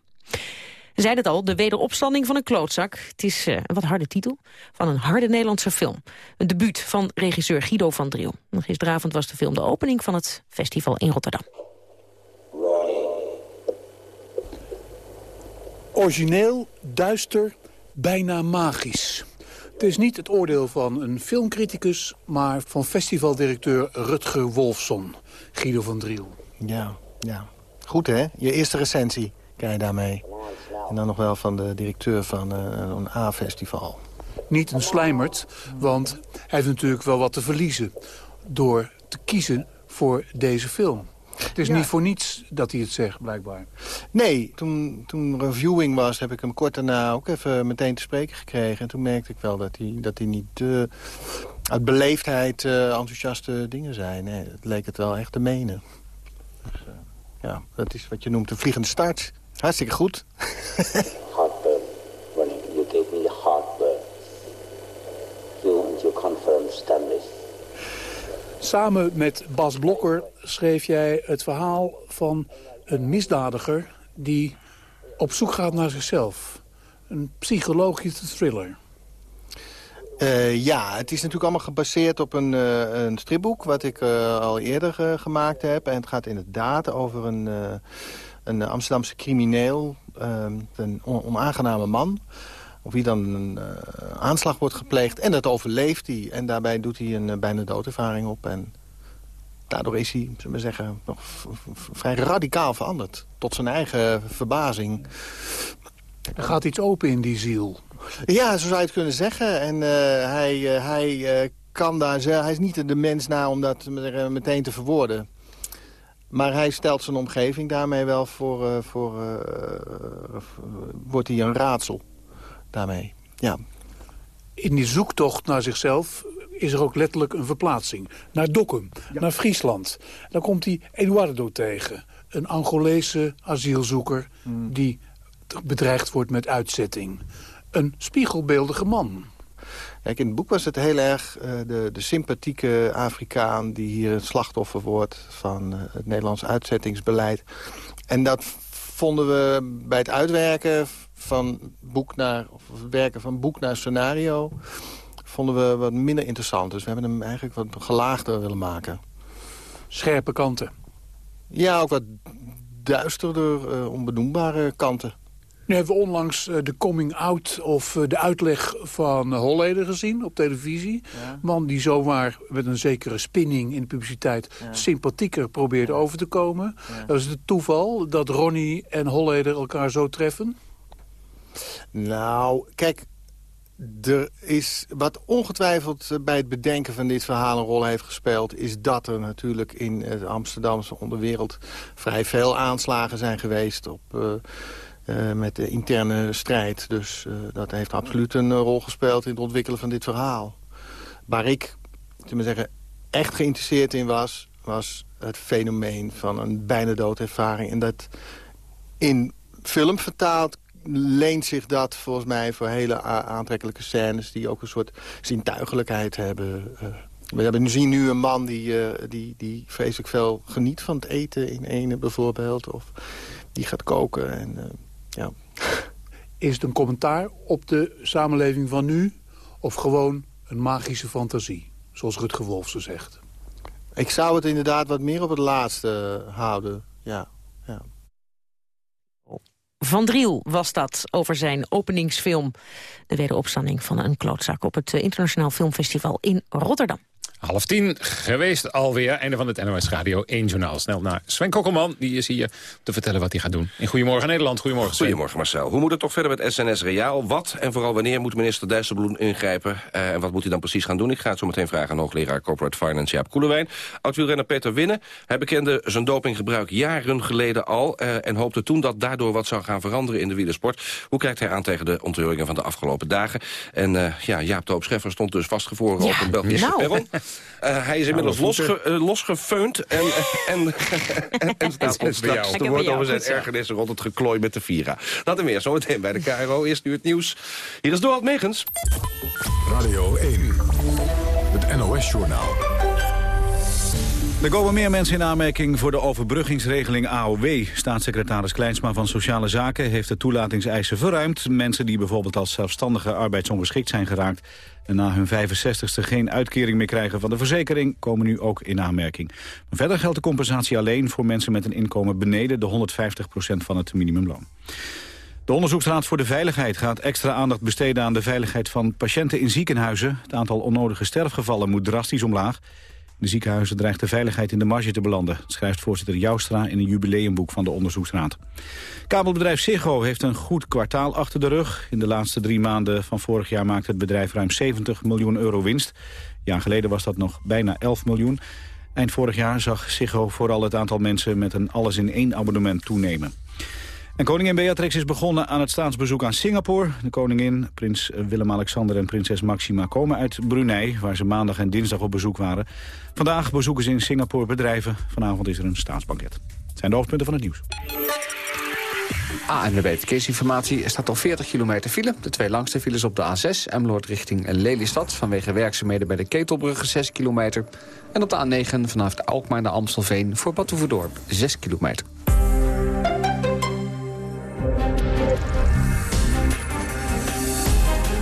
We zeiden het al, de wederopstanding van een klootzak. Het is eh, een wat harde titel van een harde Nederlandse film. Een debuut van regisseur Guido van Driel. Gisteravond was de film de opening van het festival in Rotterdam. Origineel, duister, bijna magisch. Het is niet het oordeel van een filmcriticus... maar van festivaldirecteur Rutger Wolfson, Guido van Driel. Ja, ja. Goed hè? Je eerste recensie je daarmee. En dan nog wel van de directeur van eh, een A-festival. Niet een slijmerd, want hij heeft natuurlijk wel wat te verliezen... door te kiezen voor deze film. Het is Ja. niet voor niets dat hij het zegt, blijkbaar. Nee, toen, toen reviewing was heb ik hem kort daarna ook even meteen te spreken gekregen. En toen merkte ik wel dat hij, dat hij niet eh, uit beleefdheid eh, enthousiaste dingen zei. Nee, het leek het wel echt te menen. Dus, eh, ja, dat is wat je noemt een vliegende start. Hartstikke goed. heartburn when you gave me heartburn. You and your confirmed Stanley. Samen met Bas Blokker schreef jij het verhaal van een misdadiger... die op zoek gaat naar zichzelf. Een psychologische thriller. Eh, ja, het is natuurlijk allemaal gebaseerd op een, eh, een stripboek... wat ik eh, al eerder gemaakt heb. En het gaat inderdaad over een, eh, een Amsterdamse crimineel... eh, een on- onaangename man... op wie dan een eh, aanslag wordt gepleegd. En dat overleeft hij. En daarbij doet hij een eh, bijna doodervaring op. En daardoor is hij, zullen we zeggen, nog vrij radicaal veranderd. Tot zijn eigen verbazing. Er gaat iets open in die ziel. Ja, zo zou je het kunnen zeggen. En eh, hij, eh, hij eh, kan daar... Hij is niet de mens na om dat eh, meteen te verwoorden. Maar hij stelt zijn omgeving daarmee wel voor... eh, voor eh, eh, wordt hij een raadsel daarmee. Ja. In die zoektocht naar zichzelf is er ook letterlijk een verplaatsing. Naar Dokkum, naar Friesland. Dan komt hij Eduardo tegen. Een Angolese asielzoeker die bedreigd wordt met uitzetting. Een spiegelbeeldige man. Kijk, in het boek was het heel erg eh, de, de sympathieke Afrikaan... die hier het slachtoffer wordt van eh, het Nederlands uitzettingsbeleid. En dat vonden we bij het uitwerken van boek naar, of werken van boek naar scenario... vonden we wat minder interessant. Dus we hebben hem eigenlijk wat gelaagder willen maken. Scherpe kanten. Ja, ook wat duisterder, eh, onbenoembare kanten. Nu hebben we onlangs eh, de coming out of eh, de uitleg van Holleder gezien op televisie. Man die zomaar met een zekere spinning in de publiciteit sympathieker probeert over te komen. Dat is het toeval dat Ronnie en Holleder elkaar zo treffen. Nou, kijk, er is wat ongetwijfeld eh, bij het bedenken van dit verhaal een rol heeft gespeeld... is dat er natuurlijk in de Amsterdamse onderwereld vrij veel aanslagen zijn geweest op... uh, met de interne strijd. Dus uh, dat heeft absoluut een rol gespeeld in het ontwikkelen van dit verhaal. Waar ik, te zeggen, echt geïnteresseerd in was... was het fenomeen van een bijna doodervaring. En dat in film vertaald leent zich dat volgens mij voor hele aantrekkelijke scènes... die ook een soort zintuigelijkheid hebben. We hebben, zien nu een man die, die, die vreselijk veel geniet van het eten in ene bijvoorbeeld. Of die gaat koken. En, ja. Is het een commentaar op de samenleving van nu? Of gewoon een magische fantasie, zoals Rutger Wolfsen zegt? Ik zou het inderdaad wat meer op het laatste houden, ja. ja. Van Driel was dat over zijn openingsfilm... de wederopstanding van een klootzak op het Internationaal Filmfestival in Rotterdam. Half tien geweest alweer. Einde van het NOS Radio 1 Journaal. Snel naar Sven Kokkelman. Die is hier te vertellen wat hij gaat doen. In Goedemorgen Nederland. Goedemorgen Sven. Goedemorgen Marcel. Hoe moet het toch verder met SNS Reaal? Wat en vooral wanneer moet minister Dijsselbloem ingrijpen? Uh, en wat moet hij dan precies gaan doen? Ik ga het zo meteen vragen aan hoogleraar Corporate Finance Jaap Koelewijn. Oud-wielrenner Peter Winnen. Hij bekende zijn dopinggebruik jaren geleden al. Uh, en hoopte toen dat daardoor wat zou gaan veranderen in de wielersport. Hoe kijkt hij aan tegen de onthulingen van de afgelopen dagen? En uh, ja, Jaap de Scheffer stond dus vastgevroren ja, op een Belgische nou. perron. Uh, hij is inmiddels nou, losge, uh, losgefeund en, en, en, en staat op te woord over zijn ergernissen rond het geklooi met de Vira. Dat en meer zometeen bij de KRO. Eerst nu het nieuws. Hier is Dorald Megens. Radio 1, het NOS-journaal. Er komen meer mensen in aanmerking voor de overbruggingsregeling AOW. Staatssecretaris Kleinsma van Sociale Zaken heeft de toelatingseisen verruimd. Mensen die bijvoorbeeld als zelfstandige arbeidsongeschikt zijn geraakt... en na hun 65ste geen uitkering meer krijgen van de verzekering... komen nu ook in aanmerking. Verder geldt de compensatie alleen voor mensen met een inkomen beneden... de 150% van het minimumloon. De Onderzoeksraad voor de Veiligheid gaat extra aandacht besteden aan de veiligheid van patiënten in ziekenhuizen. Het aantal onnodige sterfgevallen moet drastisch omlaag de ziekenhuizen dreigt de veiligheid in de marge te belanden... schrijft voorzitter Joustra in een jubileumboek van de onderzoeksraad. Kabelbedrijf Ziggo heeft een goed kwartaal achter de rug. In de laatste drie maanden van vorig jaar maakte het bedrijf ruim 70 miljoen euro winst. Een jaar geleden was dat nog bijna 11 miljoen. Eind vorig jaar zag Ziggo vooral het aantal mensen met een alles-in-één abonnement toenemen. En koningin Beatrix is begonnen aan het staatsbezoek aan Singapore. De koningin, prins Willem-Alexander en prinses Maxima komen uit Brunei... waar ze maandag en dinsdag op bezoek waren. Vandaag bezoeken ze in Singapore bedrijven. Vanavond is er een staatsbanket. Het zijn de hoofdpunten van het nieuws. ANWB Verkeersinformatie. Er staat al 40 kilometer file. De twee langste files op de A6, Emmeloord richting Lelystad... vanwege werkzaamheden bij de Ketelbrugge 6 kilometer. En op de A9 vanaf de Alkmaar naar Amstelveen voor Batuverdorp 6 kilometer.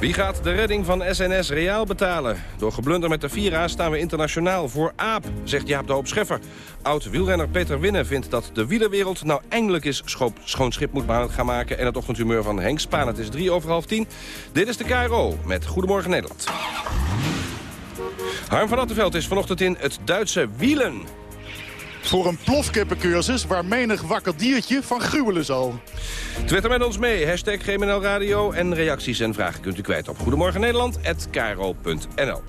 Wie gaat de redding van SNS Reaal betalen? Door geblunder met de Vira staan we internationaal voor AAP, zegt Jaap de Hoop Scheffer. Oud-wielrenner Peter Winnen vindt dat de wielerwereld nou eindelijk eens schoon schip moet gaan maken... en het ochtendhumeur van Henk Spaan. Het is drie over half tien. Dit is de KRO met Goedemorgen Nederland. Harm van Attenveld is vanochtend in het Duitse Wielen. Voor een plofkippencursus waar menig wakker diertje van gruwelen zal. Twitter met ons mee, hashtag GMNL Radio. En reacties en vragen kunt u kwijt op Goedemorgen Nederland@kro.nl.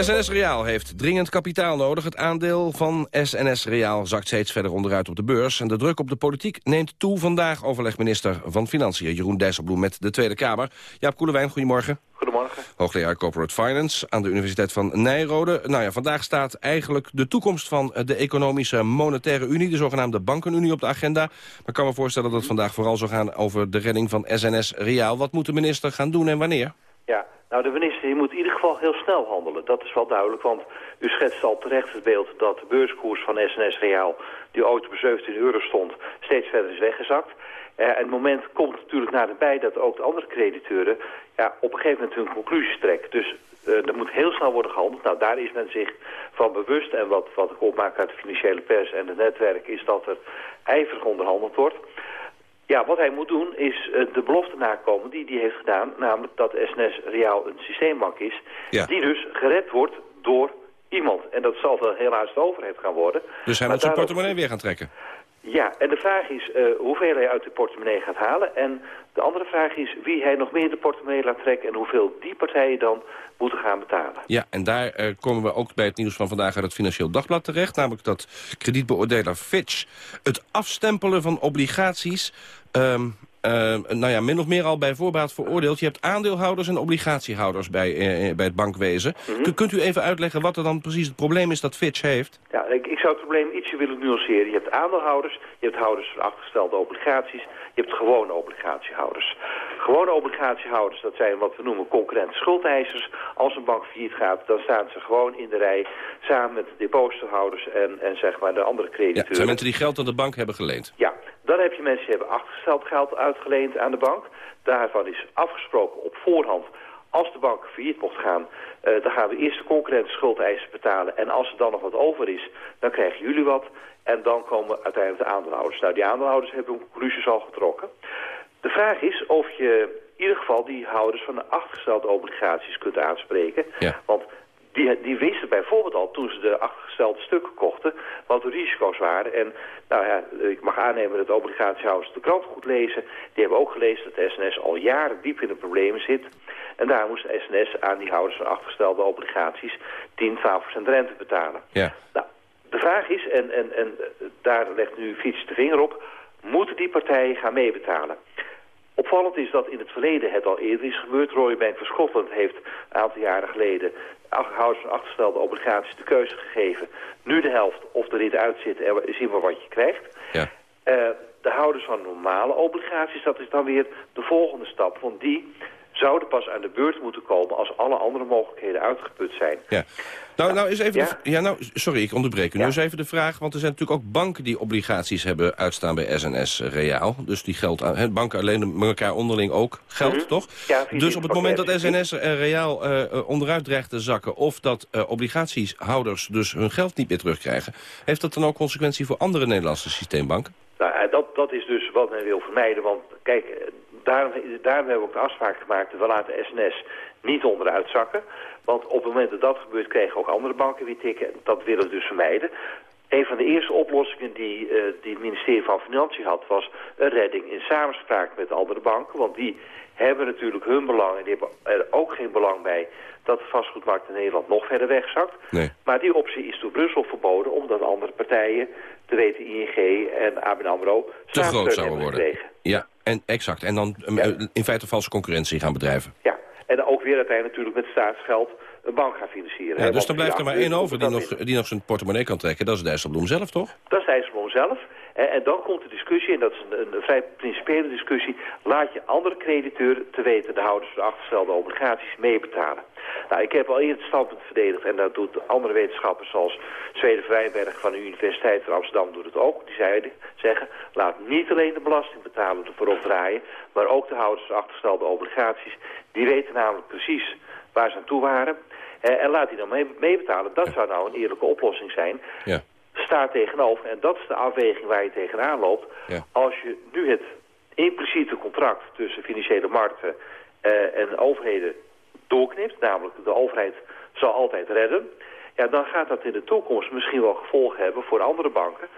SNS Reaal heeft dringend kapitaal nodig. Het aandeel van SNS Reaal zakt steeds verder onderuit op de beurs. En de druk op de politiek neemt toe. Vandaag overlegt minister van Financiën Jeroen Dijsselbloem met de Tweede Kamer. Jaap Koelewijn, goedemorgen. Goedemorgen. Hoogleraar Corporate Finance aan de Universiteit van Nijrode. Nou ja, vandaag staat eigenlijk de toekomst van de Economische Monetaire Unie... de zogenaamde Bankenunie op de agenda. Maar ik kan me voorstellen dat het vandaag vooral zou gaan over de redding van SNS Reaal. Wat moet de minister gaan doen en wanneer? Ja, nou de minister die moet in ieder geval heel snel handelen. Dat is wel duidelijk, want u schetst al terecht het beeld dat de beurskoers van SNS Reaal... die ooit op 17 euro stond, steeds verder is weggezakt. Uh, en het moment komt natuurlijk naderbij dat ook de andere crediteuren... Ja, op een gegeven moment hun conclusies trekken. Dus uh, er moet heel snel worden gehandeld. Nou, daar is men zich van bewust. En wat, wat ik opmaak uit de financiële pers en het netwerk... is dat er ijverig onderhandeld wordt... Ja, wat hij moet doen is uh, de belofte nakomen die hij heeft gedaan. Namelijk dat SNS Reaal een systeembank is. Die dus gered wordt door iemand. En dat zal dan helaas de overheid gaan worden. Dus hij Maar moet zijn portemonnee weer gaan trekken. Ja, en de vraag is eh, hoeveel hij uit de portemonnee gaat halen. En de andere vraag is wie hij nog meer de portemonnee laat trekken... en hoeveel die partijen dan moeten gaan betalen. Ja, en daar eh, komen we ook bij het nieuws van vandaag uit het Financieel Dagblad terecht. Namelijk dat kredietbeoordelaar Fitch het afstempelen van obligaties... ehm, eh, nou ja, min of meer al bij voorbaat veroordeeld. Je hebt aandeelhouders en obligatiehouders bij, eh, bij het bankwezen. Kun- Kunt u even uitleggen wat er dan precies het probleem is dat Fitch heeft? Ja, ik, ik zou het probleem ietsje willen nuanceren. Je hebt aandeelhouders, je hebt houders van achtergestelde obligaties, je hebt gewone obligatiehouders. Gewone obligatiehouders, dat zijn wat we noemen concurrente schuldeisers. Als een bank failliet gaat, dan staan ze gewoon in de rij samen met de depositohouders en, en zeg maar de andere Ja, crediteuren. het zijn mensen die geld aan de bank hebben geleend. Ja, dan heb je mensen die hebben achtergesteld geld uitgeleend aan de bank. Daarvan is afgesproken op voorhand, als de bank failliet mocht gaan, eh, dan gaan we eerst de concurrente schuldeisers betalen. En als er dan nog wat over is, dan krijgen jullie wat. En dan komen uiteindelijk de aandeelhouders. Nou, die aandeelhouders hebben hun conclusies al getrokken. De vraag is of je in ieder geval die houders van de achtergestelde obligaties kunt aanspreken. Want die, die wisten bijvoorbeeld al toen ze de achtergestelde stukken kochten wat de risico's waren. En nou ja, ik mag aannemen dat de obligatiehouders de krant goed lezen. Die hebben ook gelezen dat de SNS al jaren diep in de problemen zit. En daar moest de SNS aan die houders van achtergestelde obligaties 10, 12% rente betalen. Ja. Nou, de vraag is, en, en, en daar legt nu Fiets de vinger op, moeten die partijen gaan meebetalen? Opvallend is dat in het verleden het al eerder is gebeurd. Royal Bank van Schotland heeft een aantal jaren geleden achtergestelde obligaties de keuze gegeven. Nu de helft of er eruit zit en zien we wat je krijgt. Ja. Eh, de houders van normale obligaties, dat is dan weer de volgende stap. Want die zouden pas aan de beurt moeten komen als alle andere mogelijkheden uitgeput zijn. Ja. Nou, nou is even Ja? de- ja, nou, sorry, ik onderbreek u. Nu is even de vraag, want er zijn natuurlijk ook banken die obligaties hebben uitstaan bij SNS Reaal. Dus die geld aan, banken alleen met elkaar onderling ook geld, Mhm. toch? Ja, dus op het moment dat. SNS Reaal eh, eh, onderuit dreigt te zakken... of dat eh, obligatiehouders dus hun geld niet meer terugkrijgen... heeft dat dan ook consequentie voor andere Nederlandse systeembanken? Nou, eh, dat, dat is dus wat men wil vermijden. Want kijk, eh, daarom, daarom hebben we ook de afspraak gemaakt... we laten SNS niet onderuit zakken. Want op het moment dat dat gebeurt... krijgen ook andere banken weer tikken. Dat willen we dus vermijden. Een van de eerste oplossingen die, eh, die het ministerie van Financiën had... was een redding in samenspraak met andere banken. Want die hebben natuurlijk hun belang... en die hebben er ook geen belang bij... dat de vastgoedmarkt in Nederland nog verder wegzakt. Nee. Maar die optie is door Brussel verboden... omdat andere partijen, te weten ING en ABN AMRO... Te groot zouden hebben worden. gekregen. Ja, en, exact. En dan eh, in feite valse concurrentie gaan bedrijven. Ja, en ook weer uiteindelijk natuurlijk met staatsgeld een bank gaan financieren. Ja, hè, dus dan blijft er maar één over die nog, die nog zijn portemonnee kan trekken. Dat is Dijsselbloem zelf, toch? Dat is Dijsselbloem zelf. En, dan komt de discussie, en dat is een, vrij principiële discussie... laat je andere crediteuren, te weten de houders van de achtergestelde obligaties, meebetalen. Nou, ik heb al eerder het standpunt verdedigd... en dat doet andere wetenschappers zoals Zweden Vrijberg van de Universiteit van Amsterdam doet het ook. Die zeiden, zeggen, laat niet alleen de belastingbetaler ervoor opdraaien... maar ook de houders van de obligaties. Die weten namelijk precies waar ze aan toe waren... En laat die dan mee- meebetalen. Dat zou nou een eerlijke oplossing zijn Ja. Staat tegenover. En dat is de afweging waar je tegenaan loopt. Ja. Als je nu het impliciete contract tussen financiële markten eh, en overheden doorknipt, namelijk de overheid zal altijd redden, ja, dan gaat dat in de toekomst misschien wel gevolgen hebben voor andere banken.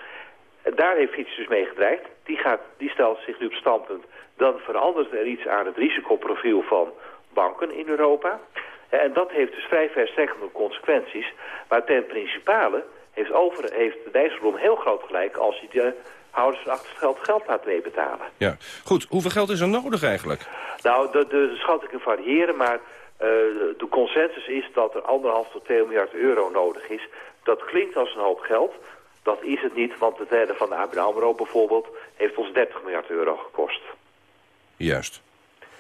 En daar heeft Fitch dus mee gedreigd. Die, gaat, die stelt zich nu op standpunt. Dan verandert er iets aan het risicoprofiel van banken in Europa. En dat heeft dus vrij verstrekkende consequenties. Maar ten principale heeft, over, heeft Dijsselbloem heel groot gelijk... als hij de houders van achtergeld geld laat meebetalen. Ja. Goed, hoeveel geld is er nodig eigenlijk? Nou, de, de schattingen variëren, maar eh, de consensus is dat er anderhalf tot 2 miljard euro nodig is. Dat klinkt als een hoop geld. Dat is het niet, want het redden van de ABN AMRO bijvoorbeeld heeft ons 30 miljard euro gekost. Juist.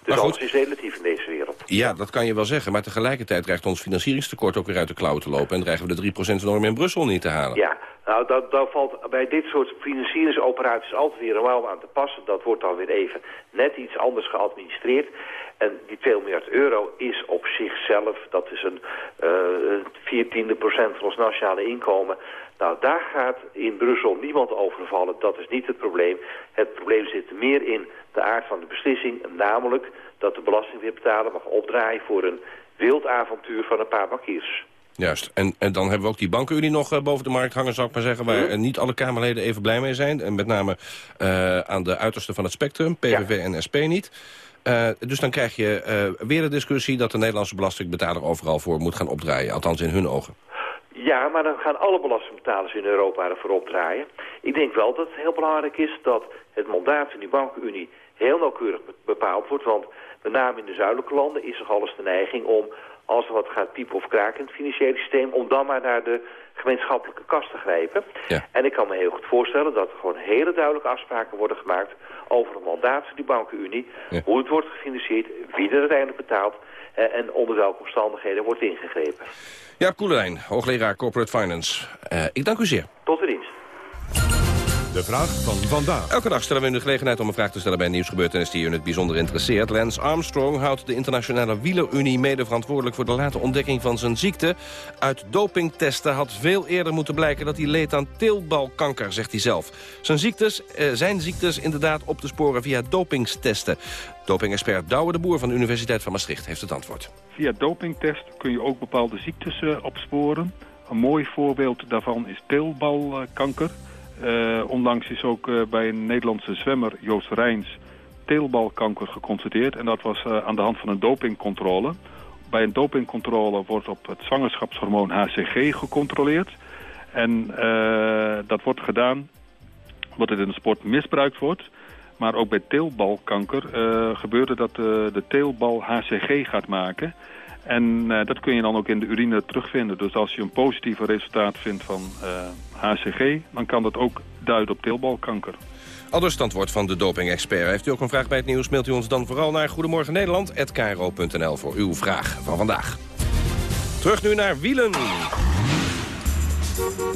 Dus alles is relatief in deze wereld. Ja, dat kan je wel zeggen. Maar tegelijkertijd dreigt ons financieringstekort ook weer uit de klauwen te lopen. En dreigen we de 3% norm in Brussel niet te halen. Ja, nou, dat, dat valt bij dit soort financieringsoperaties altijd weer een aan te passen. Dat wordt dan weer even net iets anders geadministreerd. En die 2 miljard euro is op zichzelf, dat is een eh, viertiende procent van ons nationale inkomen. Nou, daar gaat in Brussel niemand over vallen. Dat is niet het probleem. Het probleem zit meer in de aard van de beslissing. Namelijk dat de belastingweerbetaler mag opdraaien voor een wild avontuur van een paar bankiers. Juist. En, en dan hebben we ook die bankenunie nog uh, boven de markt hangen, zou ik maar zeggen... waar uh, niet alle Kamerleden even blij mee zijn. En met name uh, aan de uiterste van het spectrum, PVV ja. en SP niet. Dus dan krijg je weer een discussie dat de Nederlandse belastingbetaler overal voor moet gaan opdraaien. Althans in hun ogen. Ja, maar dan gaan alle belastingbetalers in Europa ervoor opdraaien. Ik denk wel dat het heel belangrijk is dat het mandaat van die bankenunie heel nauwkeurig bepaald wordt. Want met name in de zuidelijke landen is er alles de neiging om als er wat gaat piepen of kraken in het financiële systeem... om dan maar naar de gemeenschappelijke kas te grijpen. Ja. En ik kan me heel goed voorstellen dat er gewoon hele duidelijke afspraken worden gemaakt... over het mandaat van die bankenunie, Ja. hoe het wordt gefinancierd... wie er uiteindelijk betaalt en onder welke omstandigheden wordt ingegrepen. Ja, Koelijn, hoogleraar Corporate Finance. Eh, ik dank u zeer. Tot de dienst. De vraag van vandaag. Elke dag stellen we u de gelegenheid om een vraag te stellen bij een nieuwsgebeurtenis die u in het bijzonder interesseert. Lance Armstrong houdt de Internationale Wielerunie mede verantwoordelijk voor de late ontdekking van zijn ziekte. Uit dopingtesten had veel eerder moeten blijken dat hij leed aan teelbalkanker, zegt hij zelf. Zijn ziektes eh, zijn ziektes inderdaad op te sporen via dopingstesten. Dopingexpert Douwe de Boer van de Universiteit van Maastricht heeft het antwoord. Via dopingtest kun je ook bepaalde ziektes uh, opsporen. Een mooi voorbeeld daarvan is teelbalkanker. Onlangs is ook uh, bij een Nederlandse zwemmer, Joost Rijns, teelbalkanker geconstateerd. En dat was uh, aan de hand van een dopingcontrole. Bij een dopingcontrole wordt op het zwangerschapshormoon HCG gecontroleerd. En dat wordt gedaan omdat het in de sport misbruikt wordt. Maar ook bij teelbalkanker gebeurde dat de teelbal HCG gaat maken... En uh, dat kun je dan ook in de urine terugvinden. Dus als je een positieve resultaat vindt van HCG... dan kan dat ook duiden op teelbalkanker. Aldus het antwoord van de doping-expert. Heeft u ook een vraag bij het nieuws, mailt u ons dan vooral naar Goedemorgen Nederland@kro.nl voor uw vraag van vandaag. Terug nu naar wielen.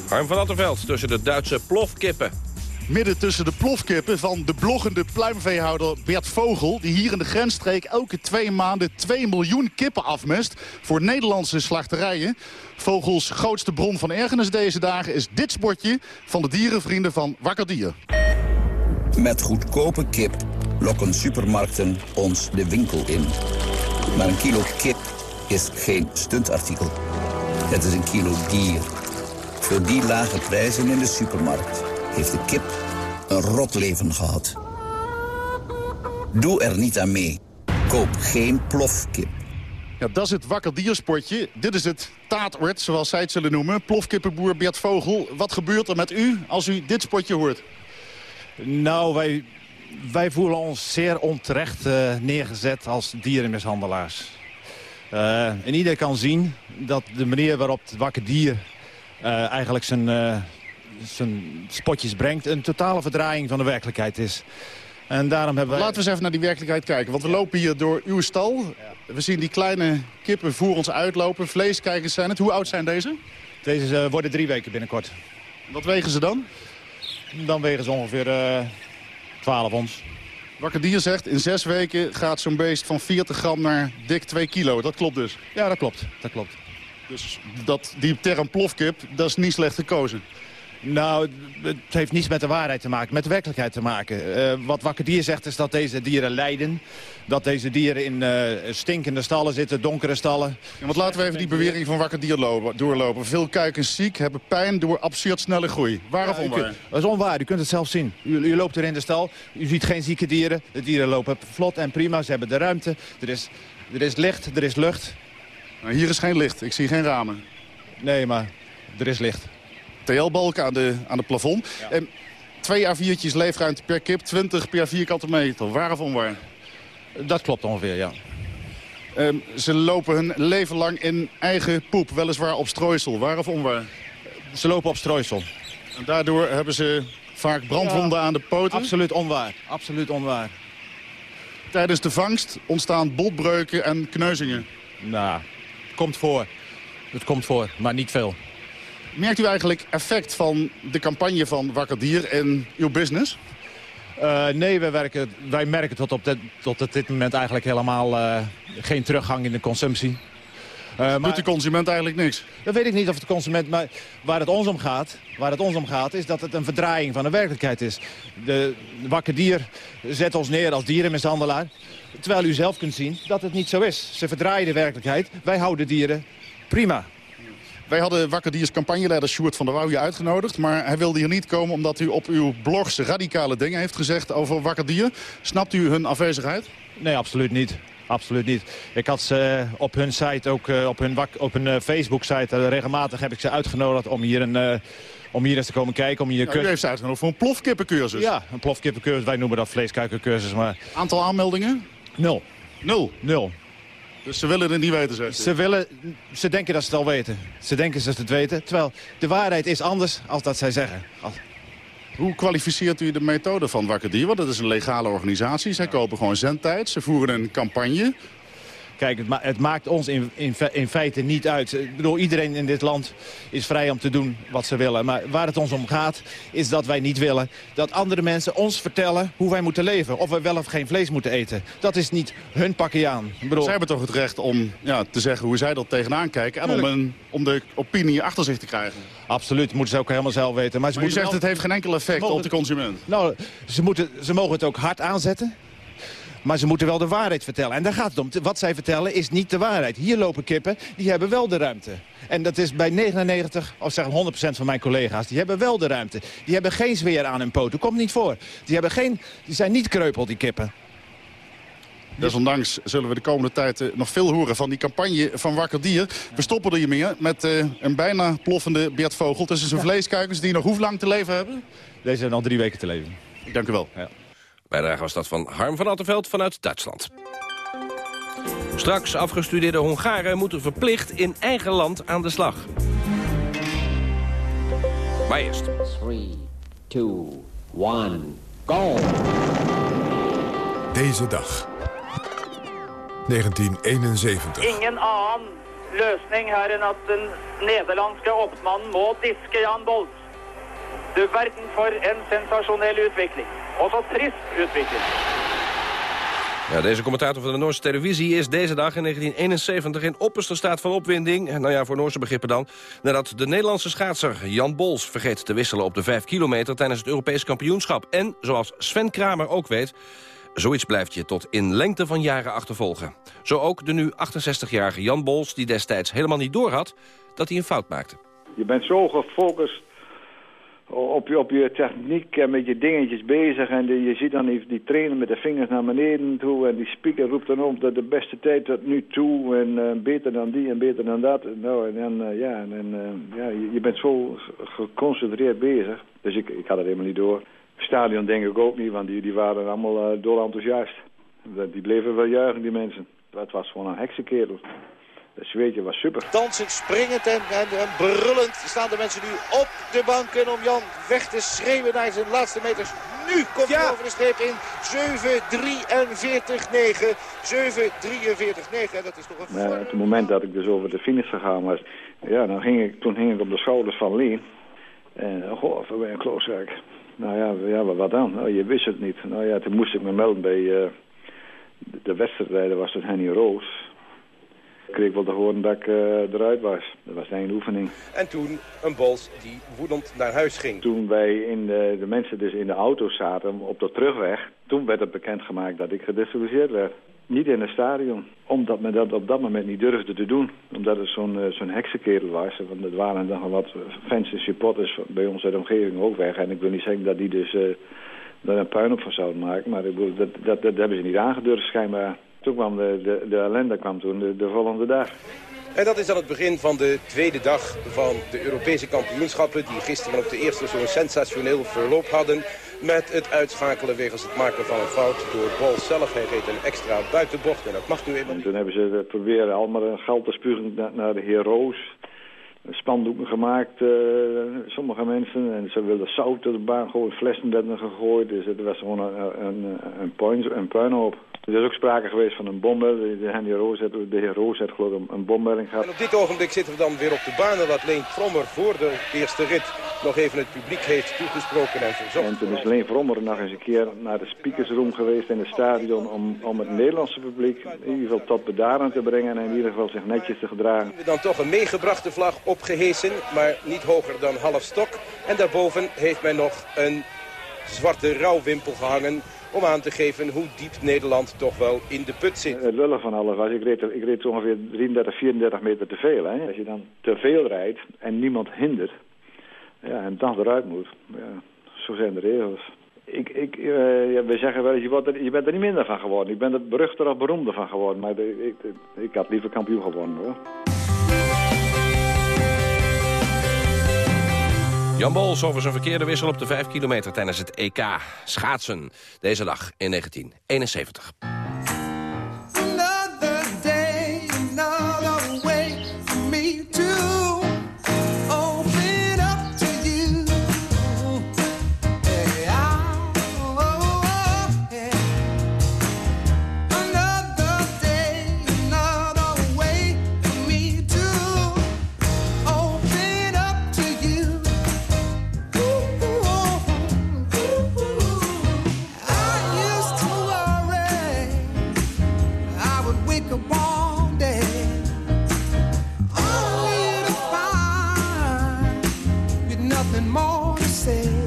Harm van Attenveld tussen de Duitse plofkippen. Midden tussen de plofkippen van de bloggende pluimveehouder Bert Vogel... die hier in de grensstreek elke twee maanden 2 miljoen kippen afmest... voor Nederlandse slachterijen. Vogels grootste bron van ergernis deze dagen is dit sportje... van de dierenvrienden van Wakker Dier. Met goedkope kip lokken supermarkten ons de winkel in. Maar een kilo kip is geen stuntartikel. Het is een kilo dier. Voor die lage prijzen in de supermarkt heeft de kip een rot leven gehad. Doe er niet aan mee. Koop geen plofkip. Ja, dat is het wakker diersportje. Dit is het taatoord, zoals zij het zullen noemen. Plofkippenboer Bert Vogel. Wat gebeurt er met u als u dit spotje hoort? Nou, wij, wij voelen ons zeer onterecht uh, neergezet als dierenmishandelaars. Uh, en ieder kan zien dat de manier waarop het wakker dier uh, eigenlijk zijn zijn spotjes brengt... een totale verdraaiing van de werkelijkheid is. En daarom hebben wij... Laten we eens even naar die werkelijkheid kijken. Want we lopen hier door uw stal. We zien die kleine kippen voor ons uitlopen. Vleeskijkers zijn het. Hoe oud zijn deze? Deze uh, worden drie weken binnenkort. Wat wegen ze dan? Dan wegen ze ongeveer uh, 12 ons. Wakker Dier zegt, in zes weken gaat zo'n beest van 40 gram naar dik 2 kilo. Dat klopt dus? Ja, dat klopt. Dat klopt. Dus dat, die term plofkip, dat is niet slecht gekozen? Nou, het heeft niets met de waarheid te maken, met de werkelijkheid te maken. Uh, wat Wakker Dier zegt is dat deze dieren lijden. Dat deze dieren in uh, stinkende stallen zitten, donkere stallen. Ja, want laten we even die bewering van Wakker Dier lopen, doorlopen. Veel kuikens ziek, hebben pijn door absurd snelle groei. Waar of ja, onwaar? Kunt, dat is onwaar, u kunt het zelf zien. U, u, loopt er in de stal, u ziet geen zieke dieren. De dieren lopen vlot en prima, ze hebben de ruimte. Er is, er is licht, er is lucht. Nou, hier is geen licht, ik zie geen ramen. Nee, maar er is licht. TL-balken aan de, aan de plafond. Ja. En twee A4'tjes leefruimte per kip, 20 per vierkante meter. Waar of onwaar? Dat klopt ongeveer, ja. Um, ze lopen hun leven lang in eigen poep, weliswaar op strooisel. Waar of onwaar? Ze lopen op strooisel. En daardoor hebben ze vaak brandwonden ja, aan de poten? Absoluut onwaar, absoluut onwaar. Tijdens de vangst ontstaan botbreuken en kneuzingen? Nou, komt voor. Het komt voor, maar niet veel. Merkt u eigenlijk effect van de campagne van Wakker Dier in uw business? Uh, nee, wij, werken, wij merken tot op, dit, tot op dit moment eigenlijk helemaal uh, geen teruggang in de consumptie. Uh, Doet de consument eigenlijk niks? Dat weet ik niet of de consument... Maar waar het ons om gaat, waar het ons om gaat is dat het een verdraaiing van de werkelijkheid is. De, de Wakker Dier zet ons neer als dierenmishandelaar. Terwijl u zelf kunt zien dat het niet zo is. Ze verdraaien de werkelijkheid. Wij houden dieren prima. Wij hadden Wakker Diers campagneleider Sjoerd van der Wouw hier uitgenodigd. Maar hij wilde hier niet komen omdat u op uw blogs radicale dingen heeft gezegd over Wakker Dier. Snapt u hun afwezigheid? Nee, absoluut niet. Absoluut niet. Ik had ze op hun site, ook eh, op hun, op hun uh, Facebook-site, regelmatig heb ik ze uitgenodigd om hier, een, om hier eens te komen kijken. Om hier ja, u heeft ze uitgenodigd voor een plofkippencursus. Ja, een plofkippencursus. Wij noemen dat vleeskuikencursus. Maar... Aantal aanmeldingen? Nul. Nul? Nul. Dus ze willen het niet weten, zegt Ze, willen, ze denken dat ze het al weten. Ze denken dat ze het weten. Terwijl de waarheid is anders als dat zij zeggen. Hoe kwalificeert u de methode van Wakker Dier? Want dat is een legale organisatie. Zij kopen gewoon zendtijd. Ze voeren een campagne. Kijk, het, ma het, maakt ons in, in, in, feite niet uit. Ik bedoel, iedereen in dit land is vrij om te doen wat ze willen. Maar waar het ons om gaat, is dat wij niet willen... dat andere mensen ons vertellen hoe wij moeten leven. Of we wel of geen vlees moeten eten. Dat is niet hun pakje aan. Ik bedoel... Zij hebben toch het recht om ja, te zeggen hoe zij dat tegenaan kijken... en om, een, om de opinie achter zich te krijgen. Absoluut, moeten ze ook helemaal zelf weten. Maar, ze maar u zegt wel... het heeft geen enkel effect op de consument. Nou, ze, moeten, ze mogen het ook hard aanzetten. Maar ze moeten wel de waarheid vertellen. En daar gaat het om. Wat zij vertellen is niet de waarheid. Hier lopen kippen, die hebben wel de ruimte. En dat is bij 99, of zeg 100% van mijn collega's. Die hebben wel de ruimte. Die hebben geen zweer aan hun poten. Komt niet voor. Die, hebben geen, die zijn niet kreupel, die kippen. Desondanks zullen we de komende tijd uh, nog veel horen van die campagne van Wakker Dier. We stoppen er hiermee met uh, een bijna ploffende Bert Vogel tussen zijn ja. vleeskuikens die nog hoe lang te leven hebben? Deze hebben nog drie weken te leven. Ik dank u wel. Ja. Bijdrage was dat van Harm van Attenveld vanuit Duitsland. Straks afgestudeerde Hongaren moeten verplicht in eigen land aan de slag. Maar eerst. 3, 2, 1, go! Deze dag. 1971. Ingen annen løsning her enn at den nederlandske oppmannen må diske Jan Bolt. Du verden for en sensasjonell utvikling. Så trist utvikling. Ja, deze commentator van de Noorse televisie is deze dag in 1971 in opperste staat van opwinding. Nou ja, voor Noorse begrippen dan. Nadat de Nederlandse schaatser Jan Bols vergeet te wisselen op de 5 kilometer tijdens het Europees kampioenschap. En, zoals Sven Kramer ook weet, zoiets blijft je tot in lengte van jaren achtervolgen. Zo ook de nu 68-jarige Jan Bols, die destijds helemaal niet doorhad dat hij een fout maakte. Je bent zo gefocust op je, op je techniek en met je dingetjes bezig. En je ziet dan die, die trainer met de vingers naar beneden toe. En die speaker roept dan op dat de beste tijd tot nu toe. En uh, beter dan die en beter dan dat. Nou, en, en uh, ja, en, uh, ja je, je, bent zo geconcentreerd bezig. Dus ik, ik had het helemaal niet door. Stadion denk ik ook niet, want die, die waren allemaal dol enthousiast. Die bleven wel juichen, die mensen. Dat was gewoon een heksenkerel. Het zweetje was super. Dansend, springend en, en, en, brullend staan de mensen nu op de banken om Jan weg te schreeuwen naar zijn laatste meters. Nu komt ja. hij over de streep in 7.43.9. 7.43.9. Dat is toch een... Ja, op het moment dat ik dus over de finish gegaan was, ja, dan ging ik, toen hing ik op de schouders van Leen. En oh, goh, voor een klooswerk. Nou ja, ja, wat dan? Nou, je wist het niet. Nou ja, toen moest ik me melden bij uh, de wedstrijdrijder was het Henny Roos. Ik kreeg wel te horen dat ik uh, eruit was. Dat was een oefening. En toen een bols die woedend naar huis ging. Toen wij in de, de mensen dus in de auto zaten op de terugweg... toen werd het bekendgemaakt dat ik gedisqualificeerd werd. Niet in het stadion. Omdat men dat op dat moment niet durfde te doen. Omdat het zo'n uh, zo'n heksenkerel was. Want het waren dan wat fans en supporters bij ons uit de omgeving ook weg. En ik wil niet zeggen dat die dus... Uh, daar een puin op van zouden maken. Maar ik bedoel, dat, dat, dat hebben ze niet aangedurfd schijnbaar. Toen kwam de, de, de ellende kwam toen de, de volgende dag. En dat is dan het begin van de tweede dag van de Europese kampioenschappen... die gisteren op de eerste zo'n sensationeel verloop hadden... met het uitschakelen wegens het maken van een fout door Bol zelf. Hij reed een extra buitenbocht en dat mag nu eenmaal niet. toen hebben ze proberen allemaal geld te spugen naar, naar de heer Roos spandoeken gemaakt, uh, sommige mensen. En ze wilden zout op de baan gooien, flessen werden gegooid. Dus het was gewoon een, een, een, puin, een puinhoop. Er is ook sprake geweest van een bomber. De, Henry Roos had, de heer Roos had geloof ik een bommelding gehad. En op dit ogenblik zitten we dan weer op de baan. En wat Leen Frommer voor de eerste rit nog even het publiek heeft toegesproken en verzocht. En toen is Leen Frommer nog eens een keer naar de speakersroom geweest in het stadion... om, om het Nederlandse publiek in ieder geval tot bedaren te brengen... en in ieder geval zich netjes te gedragen. We dan toch een meegebrachte vlag opgehesen, maar niet hoger dan half stok. En daarboven heeft men nog een zwarte rouwwimpel gehangen om aan te geven hoe diep Nederland toch wel in de put zit. Het lullig van alles was, ik reed, ik reed ongeveer 33, 34 meter te veel. Hè? Als je dan te veel rijdt en niemand hindert, ja, en dan eruit moet, ja, zo zijn de regels. Ik, ik, ja, we zeggen wel eens, je, je bent er niet minder van geworden. Ik ben er beruchter of beroemder van geworden. Maar ik, ik had liever kampioen gewonnen hoor. Jan Bols over zijn verkeerde wissel op de 5 kilometer tijdens het EK schaatsen. Deze dag in 1971. more to say.